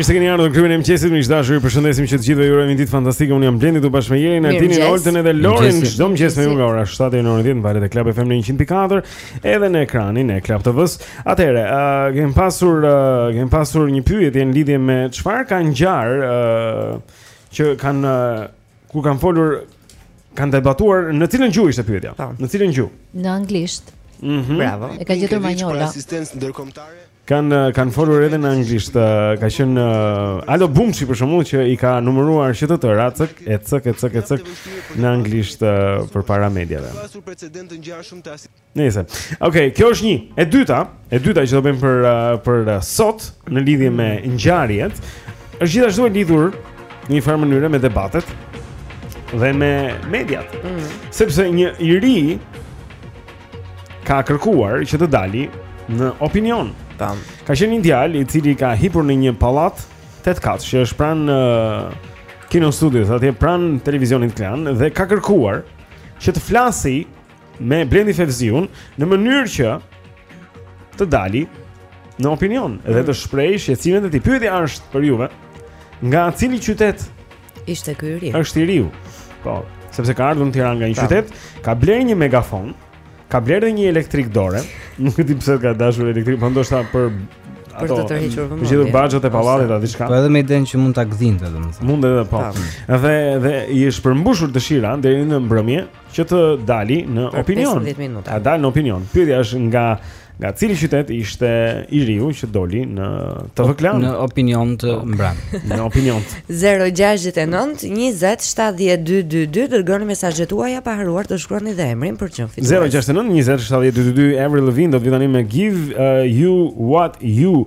Mirë se keni ardhur në klubin e mëngjesit, miq të dashur, ju përshëndesim që të gjithëve ju urojmë një ditë fantastike. Unë jam Blendi këtu bashkë me Jerin, Altinin, Oltën edhe Lorin. Çdo mëngjes me ju nga ora 7 deri në orën 10 në valët e Club FM në 104, edhe në ekranin e Club TV-s. Atëherë, uh, kemi pasur uh, kemi pasur një pyetje në lidhje me çfarë ka ngjarë uh, që kanë kur kanë folur kanë debatuar në cilën gjuhë ishte pyetja? Po. Në cilën gjuhë? Në anglisht. Mhm. Mm Bravo. E ka gjetur Manjola. Asistencë ndërkombëtare. Kan kanë folur edhe në anglisht. Ka qenë uh, Aldo Bumçi për shembull që i ka numëruar që të tëra cëk e cëk e cëk e cëk në anglisht uh, përpara mediave. Ka pasur precedent të ngjashëm të asistencës Nëse. Okej, okay, kjo është një. E dyta, e dyta që do bëjmë për uh, për uh, sot në lidhje me ngjarjet, është gjithashtu e lidhur në një farë mënyre me debatet dhe me mediat. Mm -hmm. Sepse një i ri ka kërkuar që të dali në Opinion. Tam. Ka qenë një djalë i cili ka hipur në një pallat tetëkatësh, që është pranë uh, Kinostudios, atje pranë televizionit Klan dhe ka kërkuar që të flasi me Blendi Fevziun në mënyrë që të dali në Opinion dhe mm. të shprehë shqetësimet e tij. Pyetja është për juve, nga cili qytet ishte ky i ri? Është i riu. Po, sepse ka ardhur në Tiranë nga një po. qytet, ka blerë një megafon, ka blerë dhe një elektrik dore. Nuk e di pse ka dashur elektrik, po ndoshta për për të tërhequr vëmendje. Gjithë baxhat e pallatit aty çka. Po edhe me idenë që mund ta gdhinte domethënë. Mund edhe po. Dhe dhe i është përmbushur dëshira deri në mbrëmje, që të dali në Opinion. 15 minuta. A dal në Opinion. Pyetja është nga nga cili qytet ishte i riu që doli në TV Klan? Në Opinion mbrëmë. Në Opinion. 069 20 70 222 dërgoni mesazhet tuaja pa harruar të shkruani dhe emrin për të qenë fitues. 069 20 70 222 Avril Lavigne do të vi tani me Give uh, You What You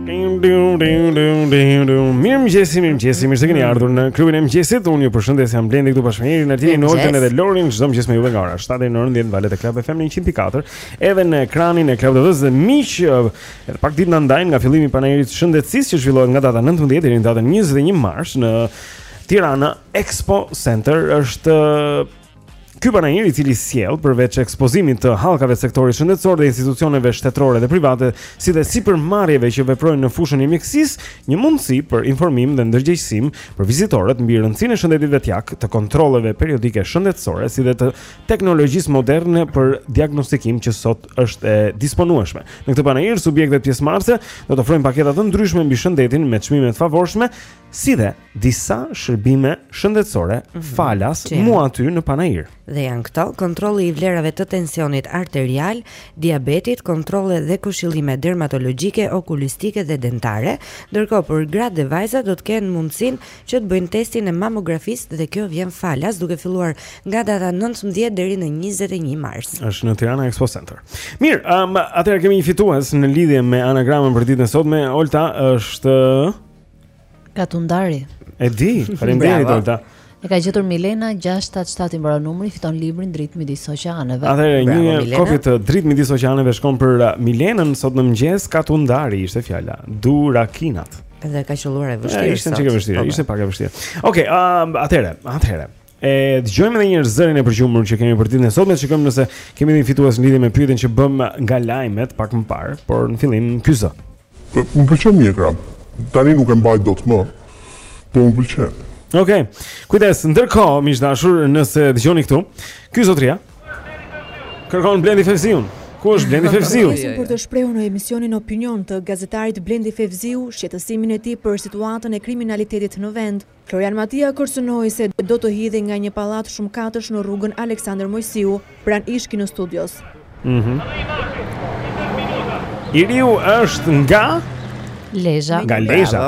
Mirëmëngjesi, mirëmëngjesi, mirë se keni ardhur në Klubin e Mëngjesit Unë ju përshëndes jam Blendi këtu bashkë me Erin, DJ-në Olten edhe Lorin Çdo mëngjes me juve nga ora 7 deri në orën dhjetë valet e Club FM 104 Edhe në ekranin e Club TV-së dhe miq Edhe pak ditë na ndajnë nga fillimi i panairit të shëndetësisë Që zhvillohet nga data 19 deri në datën 21 mars Në Tirana Expo Center është Ky panair i cili sjell përveç ekspozimit të hallkave të sektorit shëndetësor dhe institucioneve shtetërore dhe private, si dhe sipërmarrjeve që veprojnë në fushën e mjekësisë, një mundësi për informim dhe ndërgjegjësim për vizitorët mbi rëndësinë e shëndetit vetjak, të kontrolleve periodike shëndetësore, si dhe të teknologjisë moderne për diagnostikim që sot është e disponueshme. Në këtë panair subjektet pjesëmarrëse do të ofrojnë paketa të ndryshme mbi shëndetin me çmime të favorshme, si dhe disa shërbime shëndetësore mm -hmm. falas Qim. mu aty në panair. Dhe janë këto: kontrolli i vlerave të tensionit arterial, diabetit, kontrolle dhe këshillime dermatologjike, okulistike dhe dentare. Ndërkohë për gratë dhe vajzat do të kenë mundësinë që të bëjnë testin e mamografisë dhe kjo vjen falas duke filluar nga data 19 deri në 21 mars. Është në Tirana Expo Center. Mirë, um, atëherë kemi një fitues në lidhje me anagramën për ditën e sotme. Olta është Katundari. E di, faleminderit Olta. E ka gjetur Milena 677 i mbaron numri, fiton librin Dritë midis oqeaneve. Atëherë një kopje të Dritë midis oqeaneve shkon për uh, Milenën sot në mëngjes Katundari ishte fjala. Durakinat. Edhe ka qelluar e vështirë. Ishte çike vështirë, po, po. ishte pak e vështirë. Okej, okay, um, atëherë, atëherë. E dëgjojmë edhe një herë zërin e përgjumur që kemi për ditën e sotme, shikojmë nëse kemi një fitues në lidhje me pyetjen që bëmë nga lajmet pak më parë, por në fillim ky zë. Më pëlqen një ekran. Tani nuk e mbaj dot më. Po më pëlqen. Okej. Okay. Kujdes, ndërkohë miq të dashur, nëse dëgjoni këtu, ky zotria kërkon Blendi Fevziun. Ku është Blendi Fevziu? Faleminderit për të shprehur në emisionin Opinion të gazetarit Blendi Fevziu shqetësimin e tij për situatën e kriminalitetit në vend. Florian Matia kërcënoi se do të hidhej nga një pallat shumëkatësh në rrugën Aleksandër Moisiu, pranë ish-Kinostudios. I riu është nga Lezha. Nga Lezha.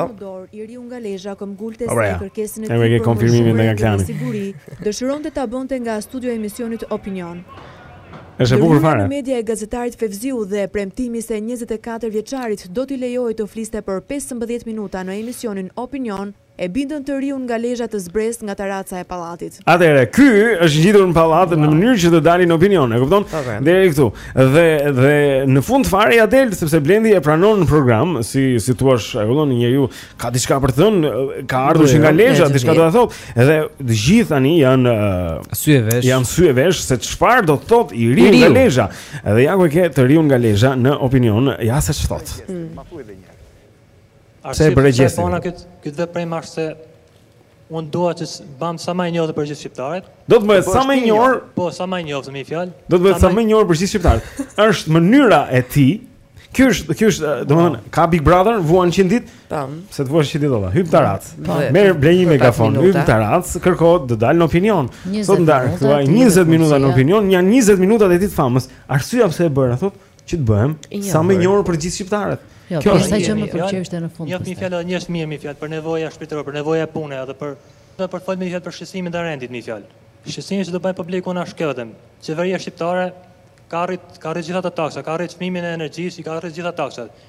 I riu nga Lezha këmbgulte po, si kërkesën e tij. Ne kemi konfirmimin nga Klani. Siguri dëshironte ta bënte nga studio e emisionit Opinion. Është e bukur fare. Lëvizja në media e gazetarit Fevziu dhe premtimi se njëzet e katër vjeçarit do t'i lejohej të fliste për pesëmbëdhjetë minuta në emisionin Opinion e bindën të riun nga Lezha të zbresë nga taraca e pallatit. Atëherë, ky është ngjitur në pallat në mënyrë që të dali në Opinion, e kupton? Deri këtu. Dhe dhe në fund fare ia del sepse Blendi e pranon në program, si si thua, e kupton, një njeriu Ka diçka për të thënë, ka ardhur që nga Lezha, diçka do të thotë. Edhe të gjithë tani janë sy e vesh. Janë sy e vesh se çfarë do të thotë i riu nga Lezha. Edhe ja ku e ke të riun nga Lezha në opinion, ja se ç'thot. Ma thuaj edhe një herë. Pse e bëre gjestin. Këtë këtë veprim është se Unë dua që të bëhem sa më i njohur për gjithë shqiptarët. Do të bëhet sa më i njohur. Po, sa më i njohur, me një fjalë. Do të bëhet sa më i njohur për gjithë shqiptarët. Është mënyra e tij. Kjo është, kjo është, domethënë, ka Big Brother, vuan 100 ditë. Tam. Se të vuash 100 ditë valla. Hyp në tarracë. Merr blej një megafon, hyp në tarracë, kërko të dalësh në opinion. Sot ndar, thua 20 minuta në opinion, janë 20 minutat e tu të famës. Arsyeja pse e bëra, thotë, Që të bëhem sa më i njohur për gjithë shqiptarët. Jo, kjo është ajo që më pëlqeu ishte në fund. Jo me një fjalë, një është mirë, me një fjalë për nevoja shpirtërore, për nevoja e punës, edhe për do për fol me një fjalë për shqetësimin e rendit, me një fjalë. Shqetësimi që do bëj publik unë është vetëm. Qeveria shqiptare ka rrit ka rrit gjithë ato taksa, ka rrit çmimin e energjisë, i ka rrit gjithë ato taksat.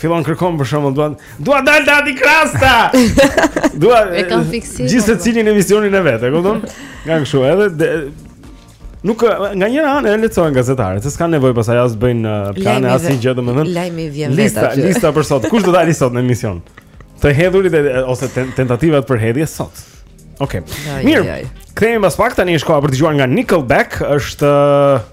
Fillon kërkon për shembull duan, dua dal te Adi Krasta. Dua. E kam fiksim. Gjithë secili në emisionin e vet, e kupton? Nga kështu edhe de, nuk nga një anë lehtësohen gazetarët, se s'kan nevojë pastaj as bëjnë uh, plane asgjë domethënë. Lajmi vjen vetë. Lista, vetat, lista për sot. Kush do dali sot në emision? Të hedhurit e, ose ten, tentativat për hedhje sot. Okej. Okay. Mirë. Kthehemi pas pak tani është koha për të dëgjuar nga Nickelback, është uh,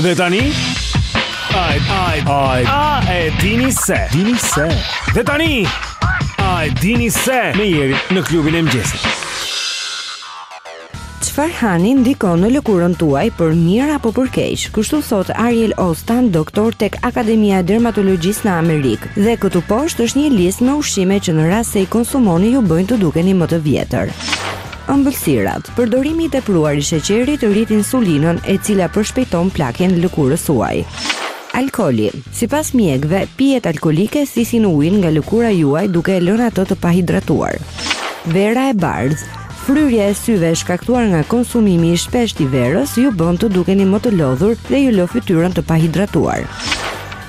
Dhe tani Ai ai ai a e dini se dini se Dhe tani ai dini se me Jerin në klubin e mëngjesit Çfarë hani ndikon në lëkurën tuaj për mirë apo për keq. Kështu thotë Ariel Ostan, doktor tek Akademia e Dermatologjisë në Amerikë. Dhe këtu poshtë është një listë me ushqime që në rast se i konsumoni ju bëjnë të dukeni më të vjetër. Ëmbëlsirat. Përdorimi i tepruar i sheqerit të rrit insulinën, e cila përshpejton plakjen e lëkurës suaj. Alkooli. Sipas mjekëve, pijet alkoolike thithin ujin nga lëkura juaj duke e lënë atë të pahidratuar. Vera e bardhë. Fryrja e syve e shkaktuar nga konsumimi i shpeshtë i verës ju bën të dukeni më të lodhur dhe ju lë fytyrën të pahidratuar.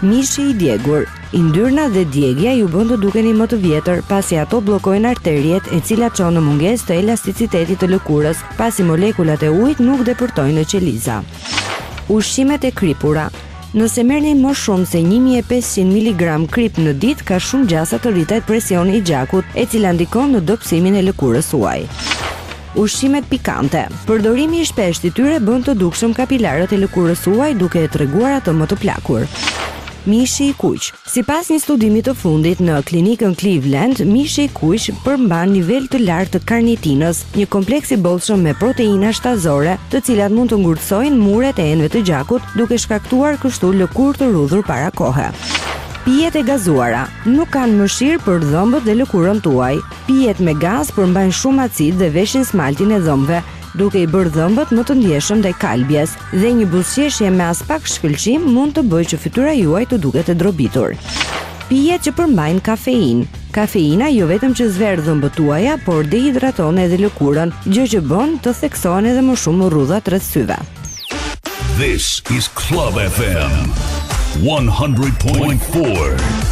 Mishi i djegur, yndyrnat dhe djegia ju bën të dukeni më të vjetër pasi ato bllokojnë arteriet e cila çon në mungesë të elasticitetit të lëkurës pasi molekulat e ujit nuk depërtojnë në qeliza. Ushqimet e kripura, Nëse merrni më shumë se një mijë e pesëqind miligramë kripë në ditë, ka shumë gjasa të rritet presioni i gjakut, e cila ndikon në dobësimin e lëkurës suaj. Ushqimet pikante. Përdorimi i shpeshtë i tyre bën të dukshëm kapilarët e lëkurës suaj duke e treguar atë më të plakur. Mishi i kuq. Sipas një studimi të fundit në Klinikën Cleveland, mishi i kuq përmban nivel të lartë të karnitinës, një kompleks i bollshëm me proteina shtazore, të cilat mund të ngurtësojnë muret e enëve të gjakut, duke shkaktuar kështu lëkurë të rrudhur para kohe. Pijet e gazuara nuk kanë mëshirë për dhëmbët dhe lëkurën tuaj. Pijet me gaz përmbajnë shumë acid dhe veshin smaltin e dhëmbëve, duke i bërë dhëmbët më të ndjeshëm ndaj kalbjes. Dhe një buzëqeshje me aspak shkëlqim mund të bëjë që fytyra juaj të duket e drobitur. Pije që përmbajnë kafeinë. Kafeina jo vetëm që zverdh dhëmbët tuaja, por dehidraton edhe lëkurën, gjë që bën të theksohen edhe më shumë rrudhat rreth syve. This is Club FM 100.4.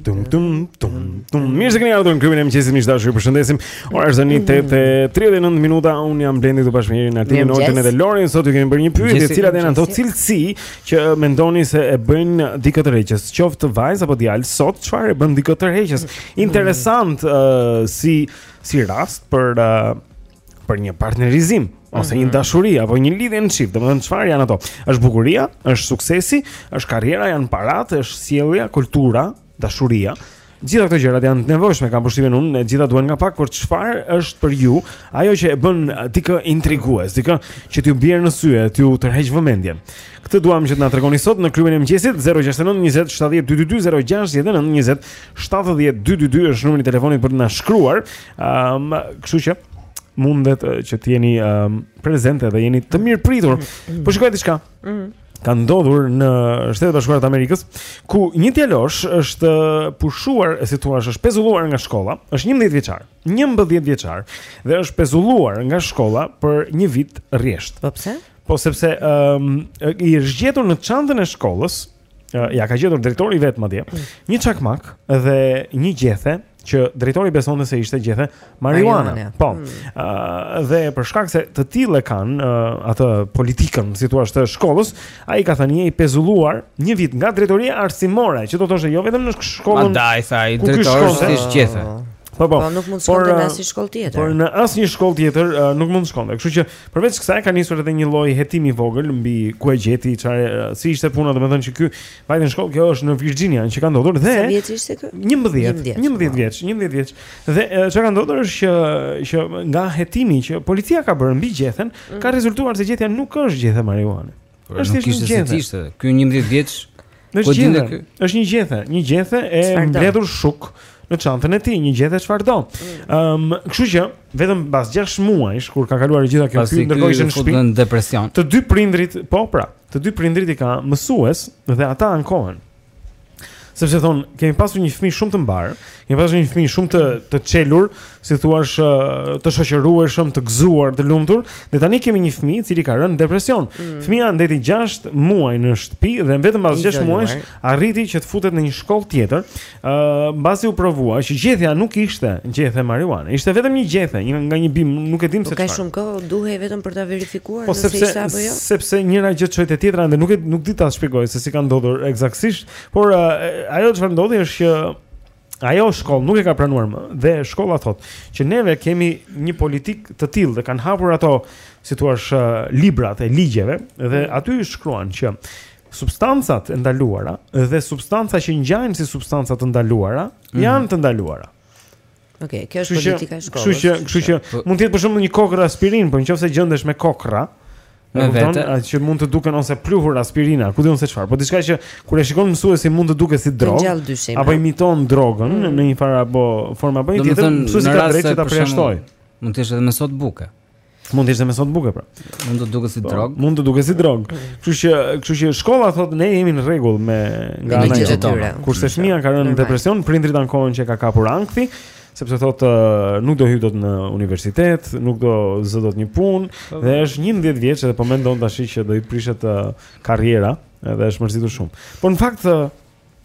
Tum tum tum tum. Mirë se keni ardhur në klubin e mëngjesit miq të dashur. Ju përshëndesim. Ora është tani 8:39 mm. minuta. Unë jam Blendi këtu bashkë me Irin Altin, Oldën dhe Lorin. Sot ju kemi bërë një pyetje, cilat janë ato cilësi që mendoni se e bëjnë dikë tërheqës, qoftë vajzë apo djalë. Sot çfarë e bën dikë të rreqës? Interesant uh, si si rast për uh, për një partnerizim ose një mhm. dashuri apo një lidhje në çift, domethënë çfarë janë ato? Është bukuria, është suksesi, është karriera, janë paratë, është sjellja, kultura, dashuria. Gjitha këto gjërat janë të nevojshme, kam përshtypjen unë, të gjitha duhen nga pak, por çfarë është për ju ajo që e bën dikë intrigues, dikë që t'ju bjerë në sy, t'ju tërheq vëmendjen. Këtë duam që të na tregoni sot në klubin e mëngjesit 069 20 70 222 069 20 70 222 është numri i telefonit për të na shkruar Ëm, um, kështu që mundet që të jeni um, prezente dhe jeni të mirëpritur. Po shikoj diçka. Ëh. Mm ka ndodhur në Shtetet e Bashkuara të Amerikës, ku një djalosh është pushuar, si thua, është pezulluar nga shkolla, është 11 vjeçar, 11 vjeçar dhe është pezulluar nga shkolla për një vit rresht. Po pse? Po sepse ëm um, i është gjetur në çantën e shkollës ja ka gjetur drejtori vetë madje. Mm. Një çakmak dhe një gjethe që drejtori besonte se ishte gjethe marijuana. Po. Ëh mm. uh, dhe për shkak se të tillë e kanë uh, atë politikën, si thua, të shkollës, ai ka thënë je i pezulluar një vit nga drejtoria arsimore, që do të thoshte jo vetëm në shkollën. Ma dai sa i drejtori si gjethe. Po po. Po nuk mund të shkonte në uh, asnjë shkollë tjetër. Por në asnjë shkollë tjetër uh, nuk mund të shkonte. Kështu që përveç kësaj ka nisur edhe një lloj hetimi i vogël mbi ku e gjeti, çfarë uh, si ishte puna, domethënë që ky vajte në shkollë, kjo është në Virginia që ka ndodhur dhe Sa vjeç ishte ky? 11, 11, 11 vjeç, 11 vjeç. Dhe ça ka ndodhur është që që nga hetimi që policia ka bërë mbi gjethen, mm. ka rezultuar se gjethja nuk është gjethe marijuane. Pra është një gjethe. Ishte ky 11 vjeç. Në po gjethe. Ky... Është një gjethe, një gjethe e mbledhur shuk në çantën e tij, një gjethe çfarëdo. Mm. Ëm, mm. um, kështu që vetëm pas 6 muajsh kur ka kaluar gjithë kjo fjalë, ndërkohë ishte në shtëpi. Në depresion. Të dy prindërit, po pra, të dy prindërit i ka mësues dhe ata ankohen. Sepse thonë, kemi pasur një fëmijë shumë të mbarë, kemi pasur një fëmijë shumë të të çelur, si thua, të shoqërueshëm, të gëzuar, të lumtur, dhe tani kemi një fëmijë i cili ka rënë në depresion. Mm. Fëmija ndejti 6 muaj në shtëpi dhe vetëm pas 6 muajsh arriti që të futet në një shkollë tjetër, ë uh, mbasi u provua që gjethja nuk ishte gjethe marijuane, ishte vetëm një gjethe, një nga një bimë, nuk e dimë po se çfarë. Ka shumë kohë, duhej vetëm për ta verifikuar. Po sepse jo. sepse njëra gjë çoi te tjetra dhe nuk e nuk di ta shpjegoj se si ka ndodhur ekzaktësisht, por ajo çfarë ndodhi është që ajo shkollë nuk e ka pranuar më dhe shkolla thotë që neve kemi një politikë të tillë dhe kanë hapur ato si thua librat e ligjeve dhe mm. aty shkruan që substancat e ndaluara dhe substanca që ngjajnë si substanca të ndaluara mm. janë të ndaluara. Okej, okay, kjo është politika e shkollës. Kështu që, kështu që po- mund të jetë për shembull një kokërr aspirinë, por në qoftë se gjendesh me kokrra, me vetë, atë që mund të duken ose pluhur aspirina, ku di unë se çfarë, por diçka që kur e shikon mësuesi mund të duket si drogë, apo imiton drogën mm. në një farë apo formë apo një tjetër, mësuesi ka të drejtë që ta përjashtojë. Mund të jesh edhe me sodë buke. Mund të ishte me sodë buke pra. Mund të duket si po, drogë. Mund të duket si drogë. Kështu që, kështu që shkolla thotë ne jemi në rregull me nga ana e tyre. Kurse fëmija ka rënë në depresion, prindërit ankohen që e ka kapur ankthi, sepse thotë nuk do hyj dot në universitet, nuk do zë dot një punë po, po. dhe është 11 vjeç dhe po mendon tash që do i prishet karriera, edhe është mërzitur shumë. Por në fakt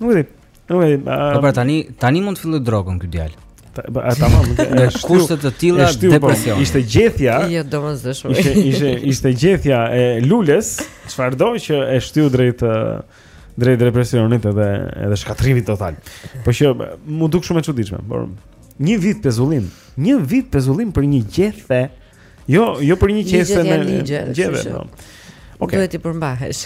Nuk e di. Nuk e di. Po pra tani tani mund të fillojë drogën ky djalë. Tamam, në kushte të tilla po, depresion. Ishte gjethja. Jo, domosdoshmë. Ishte ishte ishte gjethja e lules, çfarëdo që e shtyu drejt drejt depresionit edhe edhe shkatërrimit total. Po që m'u duk shumë e çuditshme, por një vit pezullim, një vit pezullim për një gjethe. Jo, jo për një qese me gjethe. Okej. Duhet të përmbahesh.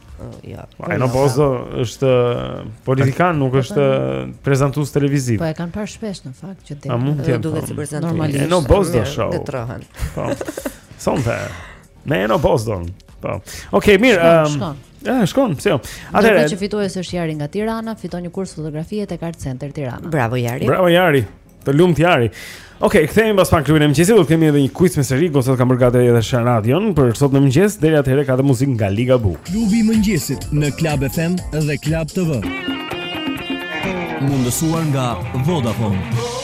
Ja. Po, Eno pra. Bozdo është politikan, nuk po, është po. prezantues televiziv. Po e kanë parë shpesh në fakt që te. A mund të, duket si prezantues normalisht. Eno Bozdo show. Detrohen. Po. Sonte. Në Eno Bozdo. Po. Okej, mirë. Shkon. Ehm, Ja, eh, shkon, pse jo. Atëherë. Atë që fitues është Jari nga Tirana, fiton një kurs fotografie tek Art Center Tirana. Bravo Jari. Bravo Jari. Të lumtë Jari. Okej, okay, kthehemi pas pak në klubin e mëngjesit, do të kemi edhe një quiz me seri, gjithsesi kam bërë gati edhe Sharadion për sot në mëngjes, deri atëherë ka të muzikë nga Liga Bu. Klubi i mëngjesit në Club FM dhe Club TV. Mundësuar nga Vodafone.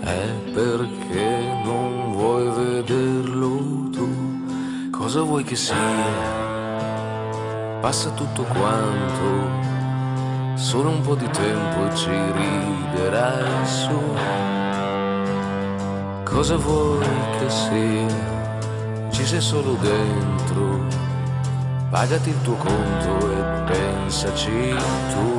è perché non vuoi vederlo tu. Cosa vuoi che sia? Passa tutto quanto solo un po' di tempo ci riderai su. Cosa vuoi che sia? Ci sei solo dentro, pagati il tuo conto e pensaci tu.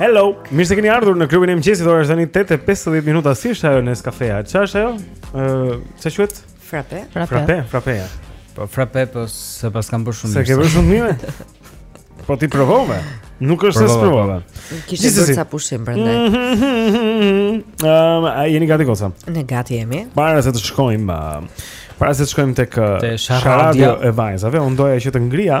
Hello. Mirë se keni ardhur në klubin e mëngjesit. Ora është tani 8:50 minuta. Si është ajo Nescafe? Çfarë është ajo? Ë, uh, çfarë quhet? Frappe. Frappe, frappe. frappe ja. Po frappe po se s'e paskam bërë shumë mirë. S'e ke bërë shumë mirë. Po ti e provove? Nuk është se e provova. Kishte bërë sa pushim prandaj. Ëm, ehm, a jeni gati goca? Ne gati jemi. Para se të shkojmë, para se të shkojmë tek Sharadio e Vajzave, unë doja që të ngrija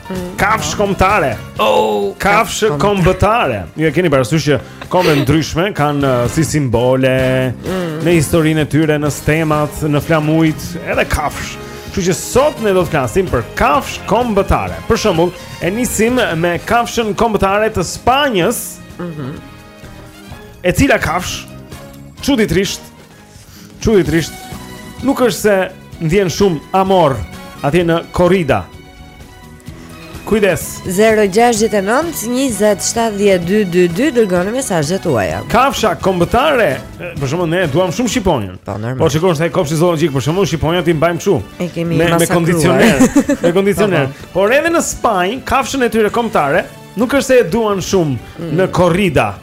Kafshë kombëtare. Oh, kafshë kombëtare. Ju e keni parasysh që kombe të ndryshme kanë uh, si simbole mm. në historinë e tyre, në stemat, në flamujt, edhe kafshë. Kështu që sot ne do të flasim për kafshë kombëtare. Për shembull, e nisim me kafshën kombëtare të Spanjës. Mhm. Mm e cila kafshë çuditërisht Çuditërisht, nuk është se ndien shumë amor atje në korrida. Kujdes. 0692070222 dërgoni mesazhet tuaja. Kafsha kombëtare, për shembull ne e duam shumë shqiponjën. Po normal. Po shikon te kopshi zoologjik për shembull shqiponjat i mbajmë kështu. E kemi me, me kondicioner, me kondicioner. Po, po. Por edhe në Spanjë, kafshën e tyre kombëtare nuk është se e duan shumë mm. në korrida.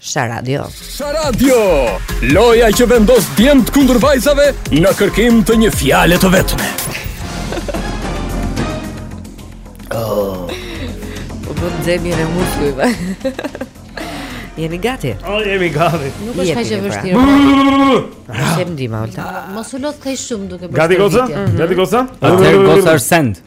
Sha Radio. Sha Radio. Loja që vendos djemt kundër vajzave në kërkim të një fjale të vetme. Oh. Po bëjmë nxehjen e muskujve. Jeni gati? O, jemi gati. Nuk është kaq e vështirë. Kemi ndihmë, Alta. Mos u lodh kaq shumë duke bërë. Gati goca? Mhm. Gati goca? Atë goca është send.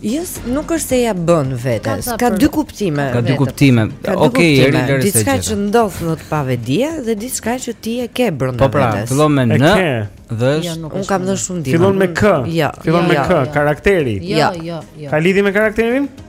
Jo, nuk është se ja bën vetes. Ka dy kuptime. Ka dy kuptime. Okej, Jeri lëre se. Diçka që ndodh në të pavetëdije dhe diçka që ti e ke brenda vetes. Po pra, fillon me n dhe është jo, un kam dhënë shumë ndihmë. Fillon me k. Jo, fillon me jo, k, jo. karakteri. Jo, jo, jo. Ka lidhje me karakterin?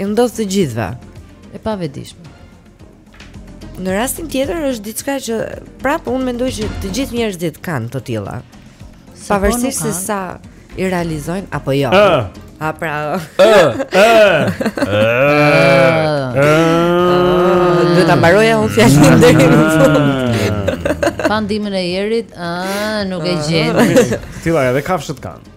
U ndodh të gjithëve. E pavetëdijshme. Në rastin tjetër është diçka që prapë unë mendoj që të gjithë njerëzit kanë të tilla. Pavarësisht se sa i realizojnë apo jo. Uh. A pra. Do ta mbaroja unë fjalën deri në fund. Pa ndihmën e Jerit, ëh, nuk e gjen. Tilla edhe kafshët kanë.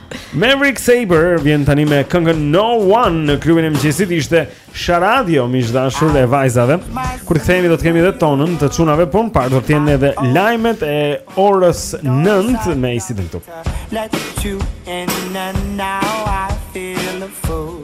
Maverick Sabre vjen tani me këngën No One në klubin e mëngjesit ishte Sharadio miq të dashur e vajzave. Kur të kthehemi do të kemi edhe tonën të çunave, por më parë do të jenë edhe lajmet e orës 9 me Isidën këtu. Let's you and now I feel a fool.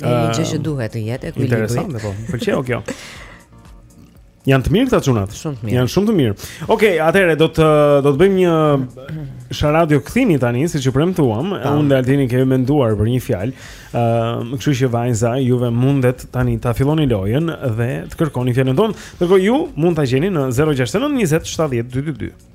Një gjë që duhet të jetë ekuilibri. Interesante po. Pëlqeu kjo. Janë të mirë këta çunat. Shumë të mirë. Janë shumë të mirë. Okej, okay, atëherë do të do të bëjmë një sharadio kthimi tani, siç e premtuam. Unë dhe Altini kemi menduar për një fjalë. Ëm, uh, kështu që vajza juve mundet tani ta filloni lojën dhe të kërkoni fjalën tonë. Ndërkohë ju mund ta gjeni në 069 20 70 222.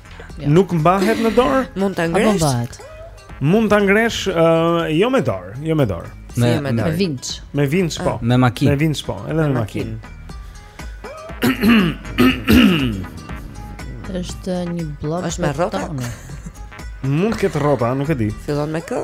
Jo. Nuk mbahet në dorë? Mund ta ngresh? Mund ta ngresh, uh, jo me dorë, jo me dorë. Me, jo me, me vinç. Me vinç po. Ah. Me makinë. Me vinç po, edhe me makinë. Është një blok. Është me rrota. Mund të ketë rrota, nuk e di. Fillon me k?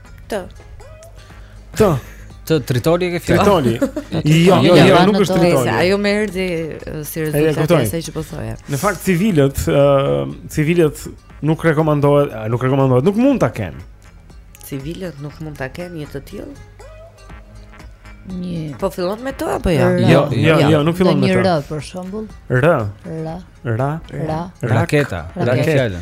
T. T. T tritoli e ke fjalën. Tritoli. Jo, jo, jo, jo, nuk është tritoli. Ajo më erdhi si rezultat e asaj që po thoja. Në fakt civilët, ë, civilët nuk rekomandohet, nuk rekomandohet, nuk mund ta kenë. Civilët nuk mund ta kenë një të tillë. Një. Po fillon me t apo jo? Jo, jo, jo, nuk fillon me t. Një R për shembull. R. R. R. Raketa. Raketa.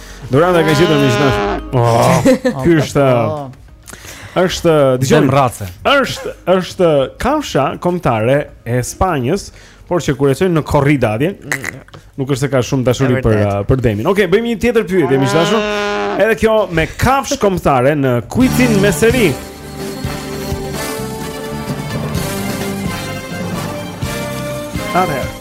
Dorana ka gjetur miq të dashur. Oh, kjo është është dëgjuese race. Është është kafsha kombëtare e Spanjës, por që kur e çojnë në korrida atje, nuk është se ka shumë dashuri për uh, për demin. Okej, okay, bëjmë një tjetër pyetje, miq të dashur. Edhe kjo me kafshë kombëtare në kuizin me seri. Atëherë.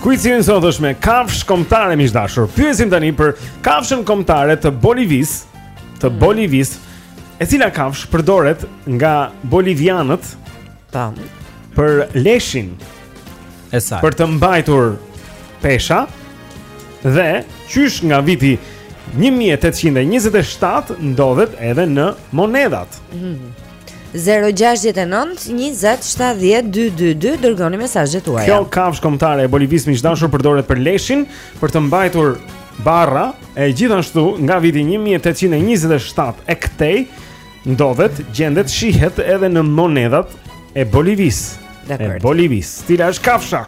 Kuizi sot është me kafshë kombëtare miq të dashur. Pyesim tani për kafshën kombëtare të Bolivisë, të mm. Bolivisë, e cila kafshë përdoret nga bolivianët Tam. Për leshin e saj. Për të mbajtur pesha dhe qysh nga viti 1827 ndodhet edhe në monedat. Mm. 069 20 70 222 Dërgoni mesazhet tuaja Kjo kafshë kombëtare e Bolivisë miq të dashur përdoret për leshin Për të mbajtur barra E gjithashtu nga viti 1827 e këtej Ndodhet, gjendet, shihet edhe në monedhat e Bolivisë. E Bolivisë. Cila është kafsha?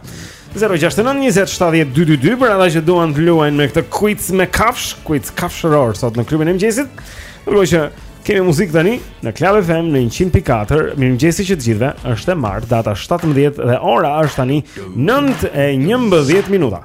069 20 70 222 për ata që duan të luajnë me këtë kuiz me kafshë, kuiz kafshëror sot në klubin e mëngjesit. Dëgjojmë, kemi muzikë tani në Club FM në 100.4. Mirëmëngjes që të gjithëve. Është e martë, data 17 dhe ora është tani 9:11 minuta.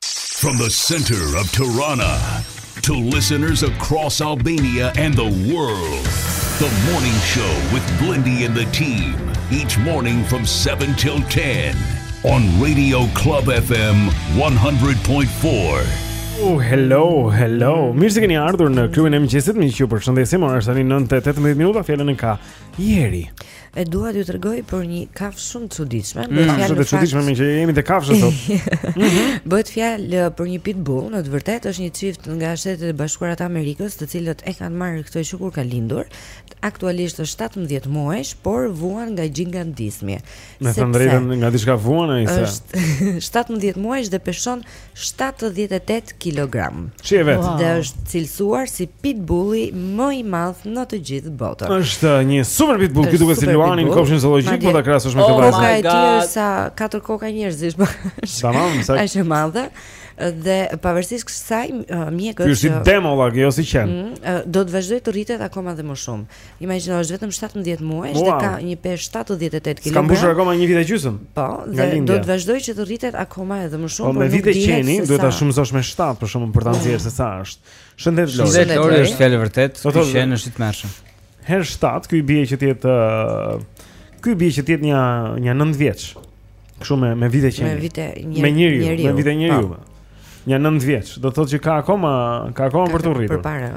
From the center of Tirana to listeners across Albania and the world. The morning show with Blendi and the team each morning from 7 till 10 on Radio Club FM 100.4. Oh, hello, hello. Mirë se keni ardhur në klubin e mëngjesit. Miq, ju përshëndesim. Ora është tani 9:18 minuta. Fjalën e ka Jeri. E dua t'ju tregoj për një kafshë shumë të çuditshme. Mm. Bëhet fjalë të çuditshme me që jemi te kafshët sot. Mhm. Bëhet fjalë uh, për një pitbull, në të vërtetë është një çift nga Shtetet e Bashkuara të Amerikës, të cilët e kanë marrë këtë që kur ka lindur. Aktualisht është 17 muajsh, por vuan nga gjigantizmi. Me thënë të drejtën nga diçka vuan ai se. Është 17 muajsh dhe peshon shtatëdhjetë e tetë kilogram. Shihe vetë. Wow. Dhe është cilësuar si pitbulli më i madh në të gjithë botën. Është uh, një super pitbull, Është ky duket si super Luani në pitbull. kopshtin zoologjik, Madje- po ta krahasosh me këtë Oh, vajzë. Koka e God. tij është sa katër koka njerëzish bashkë. Tamam, sa Është e madhe dhe pavarësisht kësaj ë, mjekët ky është si që- demo valla, jo si qen. Mm, ë, do të vazhdojë të rritet akoma dhe më shumë. Imagjino është vetëm 17 muaj dhe ka një peshë 78 kg. S'ka mbushur akoma një vit e gjysmë. Po, dhe do të vazhdojë që të rritet akoma edhe më shumë, po, por me vite qeni duhet ta shumëzosh me 7 për shembull për ta nxjerrë mm. se sa është. Shëndet Lori. Shëndet Lori është fjalë vërtet, ky qen është i tmerrshëm. Herë 7, ky bie që të jetë ky bie që të jetë një nja 9 vjeç. Kështu me me vite qeni. Me vite njeriu. Me njeri, njeri me vite njeriu. Po. Nja 9 vjeç, domethënë që ka akoma, ka akoma për t'u rritur. Përpara.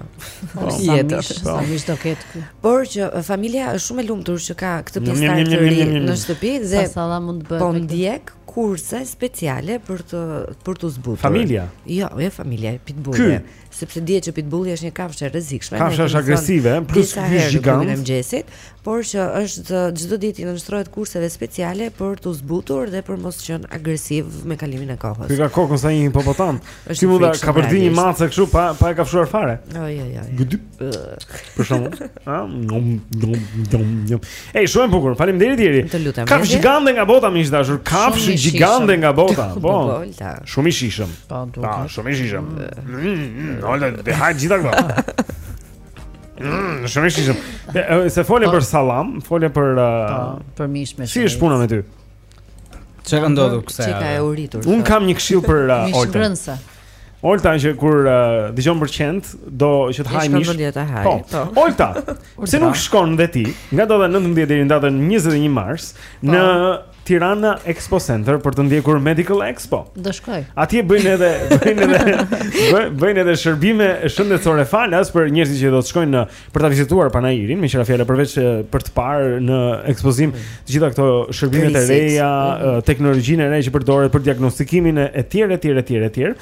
Po, po jetës, sa po. mish do ketë këtu. Por që familja është shumë e lumtur që ka këtë pjesëtar të ri në shtëpi dhe salla mund të bëhet. Po ndjek kurse speciale për t'u për t'u zbutur. Familja. Jo, jo familja, pitbull. Ky, sepse dihet që pitbulli është një kafshë e rrezikshme. Kafsha është agresive, plus ky është gjigant. Në mëngjesit, por që është çdo ditë i nënshtrohet kurseve speciale për t'u zbutur dhe për mos qenë agresiv me kalimin e kohës. Ky ka kokën sa një hipopotam. Ky mund ta kapërdijë një mace kështu pa pa e kafshuar fare. Jo, jo, jo. Për shembull. Ah, nom nom nom. Ej, shumë e bukur. Faleminderit Jeri. Të lutem. Kafshë gjigante nga bota, miq të dashur. Kafshë gjigante nga bota. Po. Shumë i shijshëm. Po, duket. Po, shumë i shijshëm. Olta, mm, mm, dhe ha gjitha këto. Mm, shumë i shijshëm. Se fole po. për salam, fole për po, uh, për mish me. Si është puna me ty? Çka ka ndodhur kësaj? Çka, e uritur? Unë kam një këshillë për uh, Olta. Mishngrënëse. Olta që kur uh, dëgjon për qentë, do që të hajë mish. Po. po. Olta, pse nuk shkon dhe ti? Nga data 19 deri në datën 21 mars po. në Tirana Expo Center për të ndjekur Medical Expo. Do shkoj. Atje bëjnë edhe bëjnë edhe bëjnë edhe shërbime shëndetësore falas për njerëzit që do të shkojnë në për ta vizituar panairin, me që ra fjala përveç për të parë në ekspozim mm. të gjitha këto shërbime të reja, mm. teknologjinë e re që përdoret për diagnostikimin e etj etj etj etj.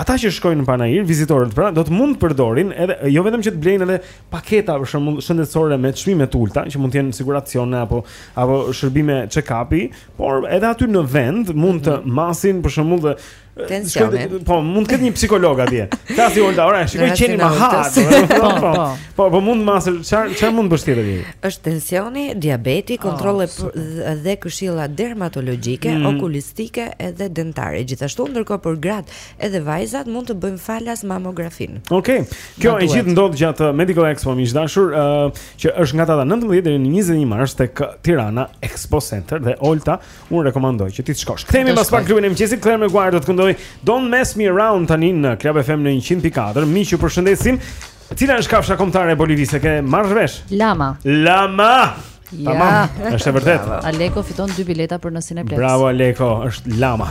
Ata që shkojnë në panair, vizitorët pra, do të mund të përdorin edhe jo vetëm që të blejnë edhe paketa për shembull shëndetësore me çmime të ulta, që mund të jenë siguracione apo apo shërbime check-upi, por edhe aty në vend mund të mm. masin për shembull Tensionin. Po, mund të ketë një psikolog atje. Ta si Olta, ora, shikoj qenin më hahet. Po, po, po. Po, po mund të masë, çfarë çfarë mund të bësh ti atje tjetër? Është tensioni, diabeti, oh, kontrolle dhe këshilla dermatologjike, mm. okulistike edhe dentare. Gjithashtu ndërkohë për gratë edhe vajzat mund të bëjnë falas mamografinë. Okej. Kjo e gjithë ndodh gjatë uh, Medical Expo miq të dashur, uh, që është nga data 19 deri në 21 mars tek Tirana Expo Center dhe Olta Unë rekomandoj që ti të shkosh. Kthehemi pas pak klubin e mëngjesit, Clare Maguire do të këndojë Don't Mess Me Around tani në Club FM në 100.4. Miq, ju përshëndesim. Cila është kafsha kombëtare e Bolivisë? Ke marrë vesh? Lama. Lama. Ja. Tamam. Është e vërtetë. Aleko fiton dy bileta për në Cineplex. Bravo Aleko, është Lama.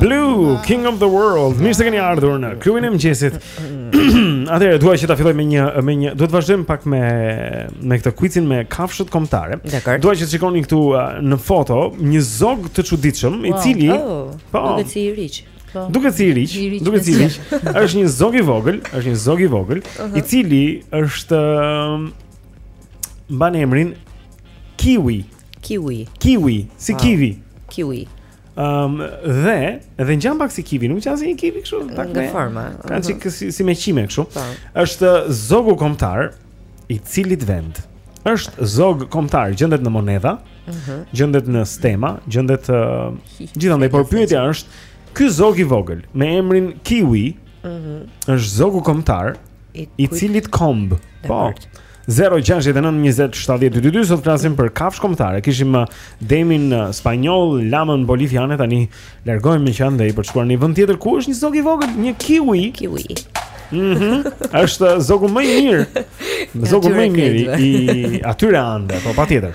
Blue, King of the World. Mirë se keni ardhur në klubin e mëngjesit. Atëherë dua që ta filloj me një me një. Duhet të vazhdojmë pak me me këtë quizin me kafshët kombëtare. Dua që të shikoni këtu uh, në foto një zog të çuditshëm, wow. i cili oh, po oh, duket si iriq. Po. Duket si iriq, duket si iriq. Është një zog i vogël, është një zog i vogël, uh -huh. i cili është um, mban emrin Kiwi. Kiwi. Kiwi, si wow. kiwi. Kiwi. Ëm um, dhe edhe ngjan pak si kiwi, po që si një kiwi kështu, pak me forma. Ka uh -huh. si, si me qime kështu. Po. Është zogu kombëtar i cilit vend? Është zog kombëtar, gjendet në monedha, uh mhm. -huh. gjendet në stema, gjendet uh, gjithandaj, por pyetja është, ky zog i vogël me emrin Kiwi, uh mhm. -huh. është zogu kombëtar I cilit komb? Po. 0692070222 sot flasim për kafshë kombëtare. Kishim uh, demin uh, spanjoll, lamën boliviane tani largohemi që andej për të shkuar në një vend tjetër ku është një zog i vogël, një kiwi. Kiwi. Mhm. është zogu më i mirë. Zogu më i mirë i atyre anëve, po patjetër.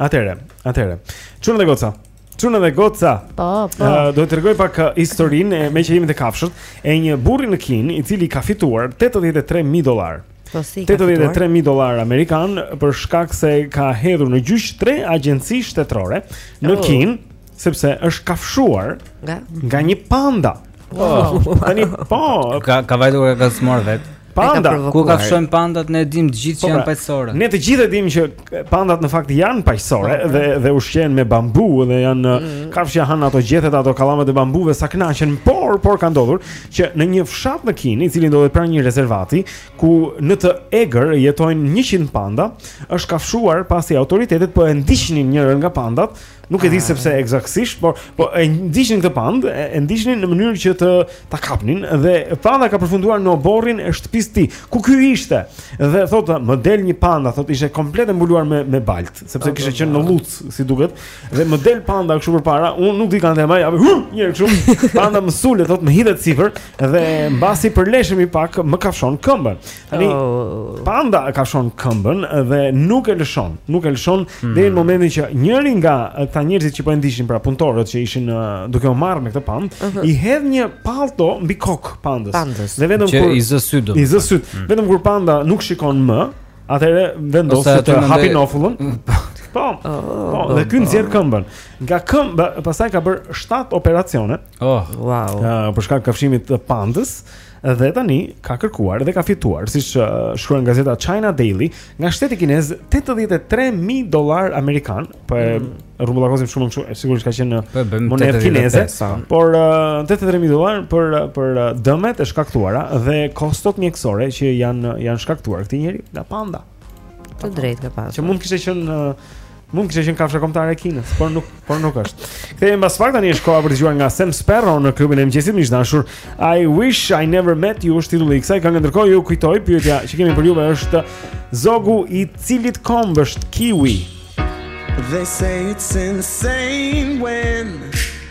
Atëre, atëre. Çuna dhe goca. Çuna dhe goca. Po, po. Uh, do të tregoj pak historinë meqë jemi te kafshët e një burri në Kinë i cili ka fituar 83000 dollar. Po si. 83000 dollar amerikan për shkak se ka hedhur në gjyq tre agjenci shtetërore në oh. Kinë. sepse është kafshuar nga nga një panda. Oh. Tani po, ka ka vajtur ka ngacmuar vetë. Panda, ku kafshojnë pandat ne dim të gjithë që po, janë pra, paqësorë. Ne të gjithë e dimë që pandat në fakt janë paqësorë po, dhe dhe ushqehen me bambu dhe janë mm -hmm. kafshë han ato gjethet ato kallamet e bambuve sa kënaqen, por por ka ndodhur që në një fshat në Kinë, i cili ndodhet pranë një rezervati ku në të egër jetojnë 100 panda, është kafshuar pasi autoritetet po e ndiqnin njërin nga pandat Nuk e di sepse ekzaktësisht, por po e ndiqnin këtë pandë, e, e ndiqnin në mënyrë që ta kapnin dhe panda ka përfunduar në oborrin e shtëpisë së tij, ku ky ishte. Dhe thotë, më del një panda, thotë ishte komplet e mbuluar me me baltë, sepse kishte qenë në lluc, si duket. Dhe më del panda kështu përpara, unë nuk di ka t'ia mbaj, apo huh, një herë kështu. Panda më sulet, thotë më hidhet sipër dhe mbasi përleshemi pak, më kafshon këmbën. Tani panda e kafshon këmbën dhe nuk e lëshon, nuk e lëshon mm. deri në momentin që njëri nga këta njerëzit që po e ndiqnin pra punëtorët që ishin uh, duke u marrë me këtë pandë, uh mhm. -huh. i hedh një pallto mbi kokë pandës. pandës. Dhe vetëm kur i zë sytë do. I zë sytë, mm. vetëm kur panda nuk shikon më, atëherë vendos të, të hapi nofullën. Po. Oh, po, oh, oh, dhe ky nxjerr këmbën. Nga këmba, pastaj ka bërë 7 operacione. Oh, wow. Uh, për shkak të kafshimit të pandës. Dhe tani ka kërkuar dhe ka fituar, siç shkruan gazeta China Daily, nga shteti kinez 83.000 dollar amerikan, po e mm. rrumbullakosim shumën, shumën, sigurisht ka qenë në po, monedhë kineze, por uh, 83.000 dollar për, për dëmet e shkaktuara dhe kostot mjekësore që janë, janë shkaktuar këtij njeriu nga panda. Të drejtë ka pasur. Që mund kishte qenë mund kishte qenë kafsha kombëtare e Kinës, por nuk por nuk është. Kthehemi pas pak tani është koha për të dëgjuar nga Sam Sparro në klubin e mëngjesit miq të dashur. I wish I never met you është titulli i kësaj kënge ndërkohë ju kujtoj pyetja që kemi për ju është zogu i cilit komb është kiwi? They say it's insane when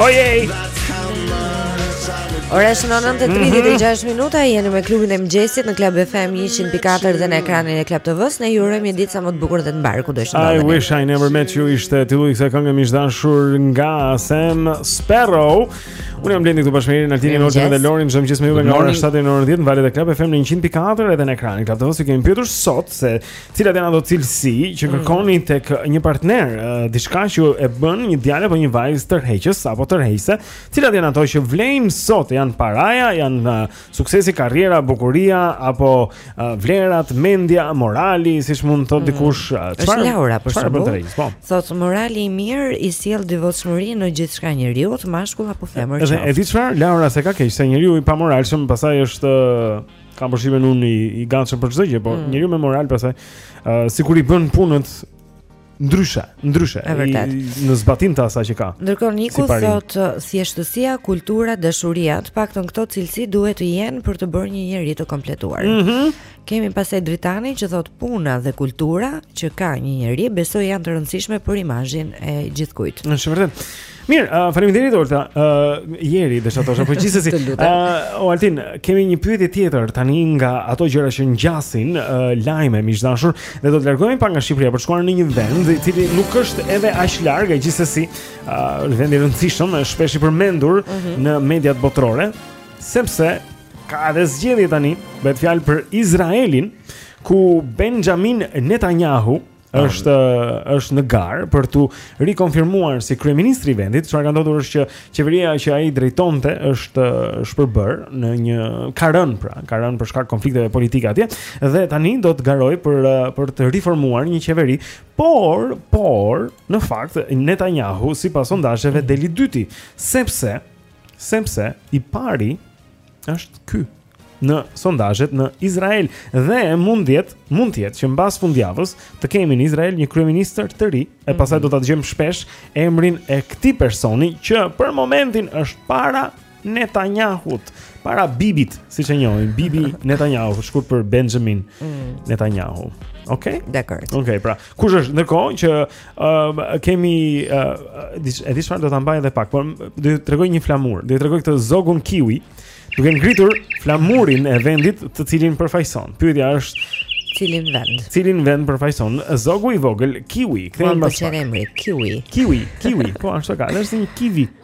Ojej. Ora shënon 9:36 minuta, jeni me klubin e mëngjesit në Club FM 100.4 dhe në ekranin e Club TV-s. Ne ju urojmë një ditë sa më të bukur dhe të mbarë kudo që ndodheni. I wish I never met you ishte titulli i kësaj këngë miq të dashur nga Sam Sparro. Unë jam Blendi këtu bashkë me Irin Altinin, Oltën dhe Lorin, çdo mëngjes me ju nga ora 7 deri në orën 10 në valët e Club FM në 100.4 edhe në ekranin e Club TV-s. Ju kemi pyetur sot se cilat janë ato cilësi që mm. kërkoni tek një partner, diçka që e bën një djalë apo një vajzë tërheqës apo tërheqëse, cilat janë ato që vlejnë sot, janë paraja, janë Suksesi, karriera, bukuria apo uh, vlerat, mendja, morali, siç mund të thotë mm. dikush, çfarë? Uh, është Laura për shembull. Po. Thot morali i mirë i sjell devotshmëri në gjithçka njeriut, mashkull apo femër. Edhe e di çfarë? Laura s'e ka keq se njeriu i pamoralshëm pastaj është uh, kam përshtypjen unë i, i gatshëm për çdo gjë, por mm. njeriu me moral pastaj uh, sikur i bën punët Ndryshe, ndryshe. E vërtet. Në zbatim të asaj që ka. Ndërkohë Niku siç thot thjeshtësia, kultura, dashuria, të paktën këto cilësi duhet të jenë për të bërë një njeri të kompletuar. Mm -hmm. Kemi pastaj Dritanin që thot puna dhe kultura që ka një njeri, besoj janë të rëndësishme për imazhin e gjithkujt. Është vërtet. Mirë, uh, faleminderit Olta. Ë uh, Iri desha të thosha, po gjithsesi. Ë uh, Altin, kemi një pyetje tjetër tani nga ato gjëra që ngjasin, uh, lajme miq të dashur, dhe do të largohemi pak nga Shqipëria për të shkuar në një vend i cili nuk është edhe aq larg, e gjithsesi, ë uh, vend i rëndësishëm, është shpesh i përmendur mm -hmm. në mediat botërore, sepse ka edhe zgjedhje tani, bëhet fjalë për Izraelin, ku Benjamin Netanyahu është është në garë për t'u rikonfirmuar si kryeministri i vendit, çfarë ka ndodhur është që qeveria që ai drejtonte është shpërbërë në një ka rënë pra, ka rënë për shkak konflikteve politike atje dhe tani do të garojë për për të riformuar një qeveri, por por në fakt Netanyahu sipas sondazheve del i dyti, sepse sepse i pari është ky në sondazhet në Izrael dhe mund të jetë, mund të jetë që mbas fundjavës të kemi në Izrael një kryeministër të ri, e mhm. pastaj do ta dëgjojmë shpesh emrin e këtij personi që për momentin është para Netanyahu, para Bibit, siç e njohim, Bibi Netanyahu, shkurt për Benjamin mm. Netanyahu. Okej. Okay? Dakor. Okej, okay, pra, kush është ndërkohë që Ëm uh, kemi uh, e di çfarë do ta mbaj edhe pak, por do t'ju tregoj një flamur. Do t'ju tregoj këtë zogun kiwi duke ngritur flamurin e vendit të cilin përfaqëson. Pyetja është cilin vend? Cilin vend përfaqëson zogu i vogël kiwi? Kthehemi pas. Po, emri kiwi. Kiwi, kiwi, po ashtu ka. Është një kiwi.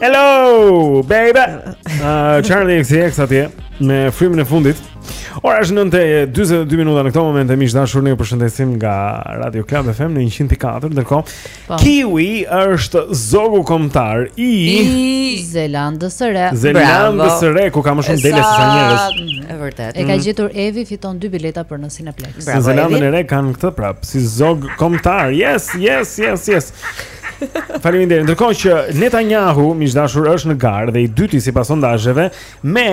Hello, baby. Uh, Charlie XCX atje me frymën e fundit. Ora është 9:42 minuta në këtë moment miq të dashur ne ju përshëndesim nga Radio Club FM në 104. Ndërkohë, Po. Kiwi është zogu kombëtar i, I Zelandës së Re. Zelandës së Re, ku ka më shumë dele se sa njerëz. Saktë, është vërtet. E ka gjetur Evi fiton dy bileta për në Cineplex. Bravo, Në Zelandën Evi. e Re kanë këtë prap, si zog kombëtar. Yes, yes, yes, yes. Faleminderit. Ndërkohë që Netanyahu, miq të dashur, është në garë dhe i dyti sipas sondazheve me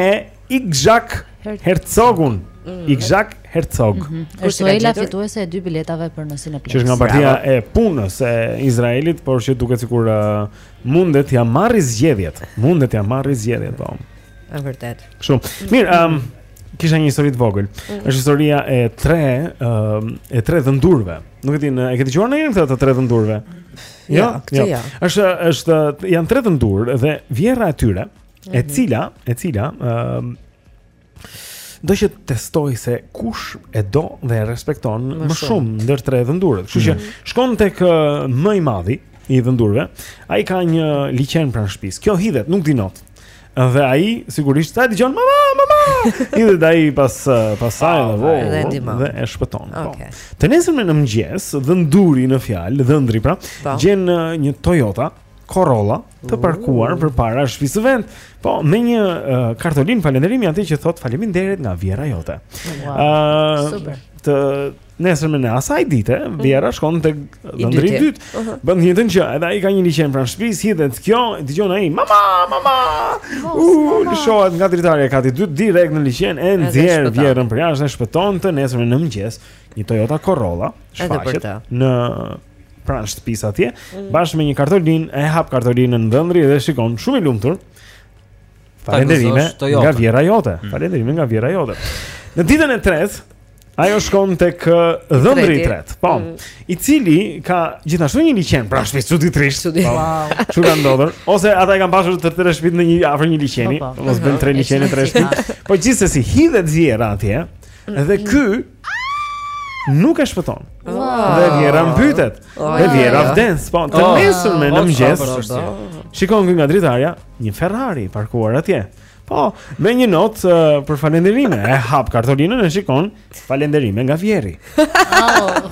Ikzhak Hercogun. Mm. Ikzhak Hercog. Mm -hmm. Është Noela fituese e dy biletave për në Cineplex. Që është nga partia e punës e Izraelit, por që duket sikur uh, mundet t'ia marrë zgjedhjet. Mundet t'ia marrë zgjedhjet, po. Është vërtet. Kështu. Mirë, ëm um, kisha një histori të vogël. Mm -hmm. Është historia e tre ëm um, e tre dhëndurve. Nuk e di, e ke dëgjuar ndonjëherë këtë të tre dhëndurve? Jo, jo. jo. Është është janë tre dhëndurë dhe vjerra e tyre e mhm. cila, e cila ë uh, do që të testojë se kush e do dhe e respekton më, më shumë ndër tre dhëndurët. Kështu që mhm. shkon tek më i madhi i dhëndurëve, ai ka një liqen pranë shtëpisë. Kjo hidhet, nuk di not. Dhe ai sigurisht sa e dëgjon mama, mama. Hidhet ai pas saj oh, dhe, dhe, dhe, dhe e shpëton. Po. Okay. Po. Të nesërmen në mëngjes, dhënduri në fjalë, dhëndri pra, po. gjen një Toyota Corolla të parkuar përpara shtëpisë së vet. Po, me një uh, kartolinë falënderimi aty që thotë faleminderit nga vjehrra jote. Wow. Uh, super. Të nesërmen e asaj dite, mhm. vjehrra shkon tek dhëndri i dytë. Uh -huh. Bën të njëjtën gjë edhe ai ka një liçen pranë shtëpisë, hidhet kjo, dëgjon ai, "Mama, mama!" U uh, lëshohet nga dritarja e katit të dytë direkt në liqen e nxjerr vjehrrën përjashta, shpëton të nesërmen në mëngjes një Toyota Corolla, shfaqet në pranë shtëpisë atje, mm. bashkë me një kartolinë, e hap kartolinën dhëndri dhe shikon shumë i lumtur. Falënderime nga vjehrra jote. Mm. Falënderime nga vjehrra jote. Në ditën e tretë, ajo shkon tek dhëndri i tretë. Po, mm. i cili ka gjithashtu një liqen, pranë shtëpisë çuditërisht. Çudi. Po. Wow. Ç'u ka ndodhur? Ose ata i kanë pasur të tre shtëpitë në një afër një liqeni, po, po. mos bëj tre liqene tre shtëpi. Po gjithsesi hidhet vjehrra atje. Dhe ky nuk e shpëton. Wow. Dhe vjehrra mbytet. Oh, dhe vjehrra oh, vdes, po të oh, nesërmen në oh, mëngjes. Oh, oh, oh, oh. Shikon ky nga dritarja një Ferrari i parkuar atje. Po, me një notë uh, për falenderime. E hap kartolinën e shikon falenderime nga vjehrri. Oh.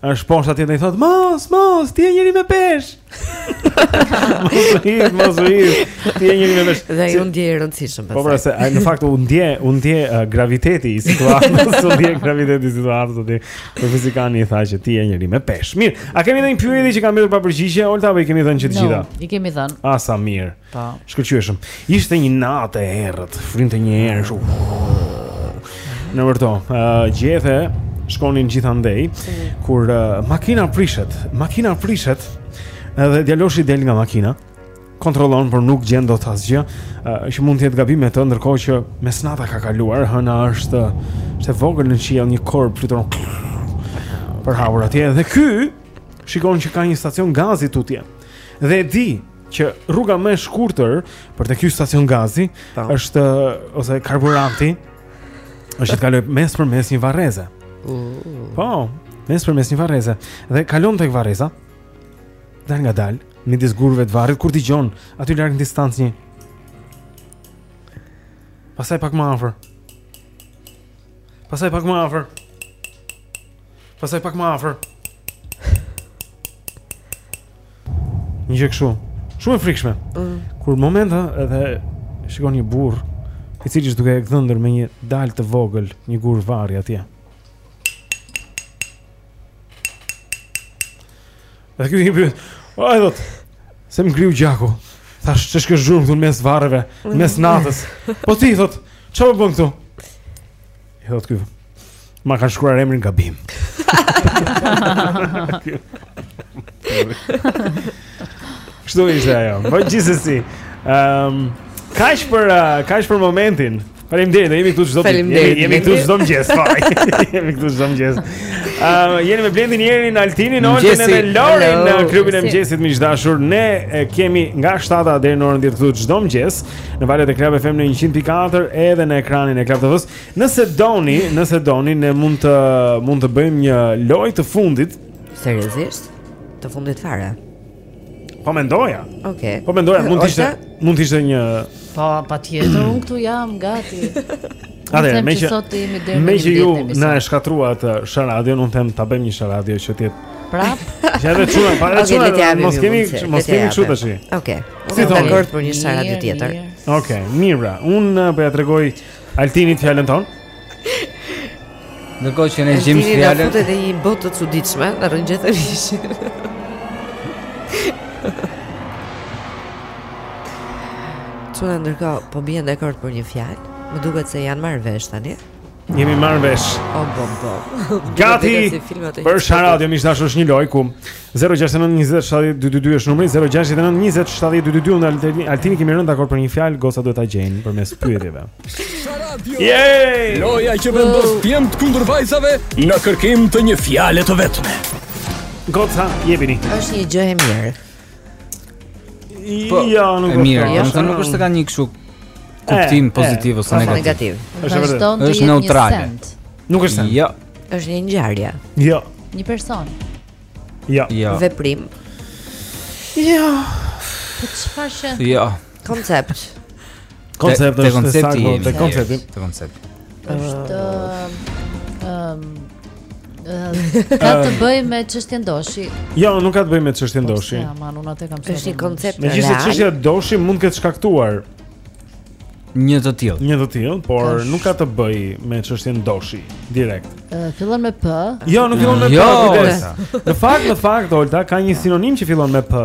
Është poshtë atje dhe i thotë, mos, mos, ti je njeri me peshë. mos u hidh, mos u hidh, ti je njeri me peshë. Dhe si, u ndje i rëndësishëm. Po pra se, a, në fakt, u ndje, u ndje uh, graviteti i situatës, u ndje graviteti i situatës, dhe për fizikani i tha që ti je njeri me peshë. Mirë, a kemi dhe një pyetje që ka mbetur pa përgjigje, Olda i kemi dhënë që të gjitha? Jo, i kemi dhënë. A sa mirë. Po. Shkëlqyeshëm. Ishte një natë e errët, frynte një erë kështu. Ndërkohë, uh, gjethe shkonin gjithandej mm. kur uh, makina prishet, makina prishet, edhe djaloshi del nga makina, kontrollon por nuk gjen dot asgjë, uh, që mund të jetë gabim me të, ndërkohë që mesnata ka kaluar, hëna është është e vogël në qiell një korb fluturon. Përhapur atje dhe ky shikon që ka një stacion gazi tutje. Dhe e di, që rruga më e shkurtër për te ky stacion gazi Ta. është ose karburanti është të kalojë mes për mes një varreze. Mm. Po, mes për mes një varreze dhe kalon tek varreza. Dalngadalë, midis gurëve të varrit, kur dëgjon aty larg në distancë një. Pastaj pak më afër. Pastaj pak më afër. Pastaj pak më afër. Një gjë kështu. Shumë e frikshme. Mm. Kur moment a, edhe shikon një burr i cili është duke gdhendur me një daltë të vogël, një gur varri atje. Dhe ky i bëhet. Ai thotë se më ngriu gjaku. Thashë, ç'është kjo zhurmë këtu mes varreve, mes natës. Po ti thotë, çfarë po bën këtu? I thotë ky. Ma kanë shkruar emrin gabim. Kështu ishte ajo. Po gjithsesi. Ehm, um, kaq për uh, kaq për momentin. Faleminderit, jemi këtu çdo ditë. Jemi këtu çdo mëngjes, fakt. Jemi këtu çdo mëngjes. Ëm, jeni me Blendin, Erin, Altinin, Olden dhe Lorin në klubin e mëngjesit miq të dashur. Na keni nga 7 deri në orën 10 këtu çdo mëngjes. në valët e Club FM në 100.4 edhe në ekranin e Club TV-së. Nëse doni, nëse doni ne mund të mund të bëjmë një lojë të fundit. Seriozisht? Të fundit fare. Po mendoja. Okej. Okay. Po mendoja mund të ishte mund të ishte një Po, patjetër, un këtu jam gati. Atëherë, meqë sot jemi deri meqë ju na e shkatërruat uh, Sharadion, un them ta bëjmë një Sharadio tjetër. Prap. Ja vetë çuna, pa vetë çuna. Mos kemi, mos kemi çu tash. Okej. Jeni dakord për një Sharadio tjetër. Okej, okay, mirë. Un uh, po ia tregoj Altinit fjalën tonë. Ndërkohë që ne gjejmë fjalën. Altini futet në një botë të çuditshme, në rrënjë të rishi. Çuna ndërkohë po bien dakord për një fjalë. Më duket se janë marrë vesh tani. Jemi marrë vesh. Oh, bo, bo. Gati. Për sharadio miq të dashur është një lojë ku 0692070222 është numri 0692070222 unë, Altini, Altini kemi rënë dakord për një fjalë, goca duhet ta gjejnë përmes pyetjeve. Sharadio. Yay! Loja që vendos djemtë kundër vajzave në kërkim të një fjale të vetme. Goca, jepini. Është një gjë e mirë. Po, ja, nuk është. Mirë, ja, nuk, nuk është se ka një kështu kuptim pozitiv ose negativ. Është vërtet. Është neutral. Nuk është send. Jo. Është një ngjarje. Jo. Një person. Jo. jo. Veprim. Jo. Po çfarë? Jo. Koncept. Koncept është koncepti i të konceptin. Të koncept. Është ëm ka të bëjë me çështjen Doshi. Jo, nuk ka të bëjë me çështjen po, Doshi. Jo, aman, unë atë kam thënë. Është një koncept real. Megjithëse çështja Doshi mund të ketë shkaktuar një të tillë. Një të tillë, por Kash... nuk ka të bëjë me çështjen Doshi direkt. Ë fillon me p? Jo, nuk fillon me p. Jo, në fakt, në fakt Olta ka një sinonim që fillon me p.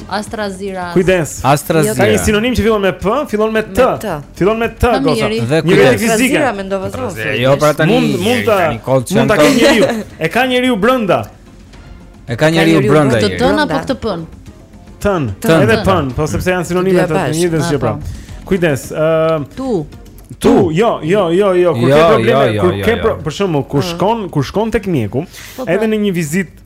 As trazira. Kujdes. As trazira. Ka një sinonim që fillon me p, fillon me t. Fillon me t, goca. Dhe kujdes. Një fizike. As trazira. Jo, pra tani mund mund ta mund ta ketë njeriu. E ka njeriu brenda. E ka njeriu brenda. Të tën apo të pën? Tën. Edhe pën, po sepse janë sinonime të së njëjtës gjë pra. Po. Kujdes. Ëm. Tu. Tu, jo, jo, jo, jo, kur jo, ke probleme, jo, jo, kur ke për shembull, kur shkon, kur shkon tek mjeku, po, edhe pra. në një vizitë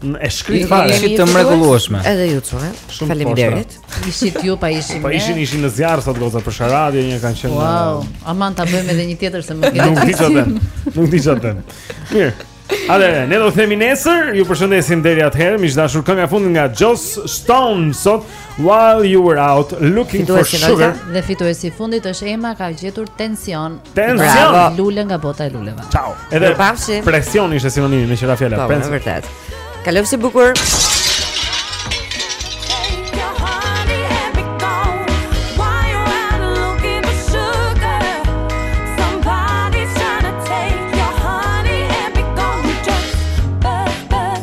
E shkritë fare. Ishit të mrekullueshme. Edhe ju çuaj. Faleminderit. Ishit ju po ishin. Po ishin ishin në zjarr sot goca për Sharadio një kanë qenë. Wow. Aman ta bëjmë edhe një tjetër se më keni. Nuk di çfarë. Nuk di çfarë. Mirë. Atëherë, ne do kthehemi nesër, ju përshëndesim deri atëherë, miq të dashur, kënga e fundit nga Joss Stone sot. While you were out looking for sugar. Dhe fituesi i fundit është Ema ka gjetur tension. Tension. Lule nga bota e luleve. Ciao. Edhe u pafshim. Presioni ishte sinonimi meqë ra fjala. Po, vërtet. Kalofshi bukur.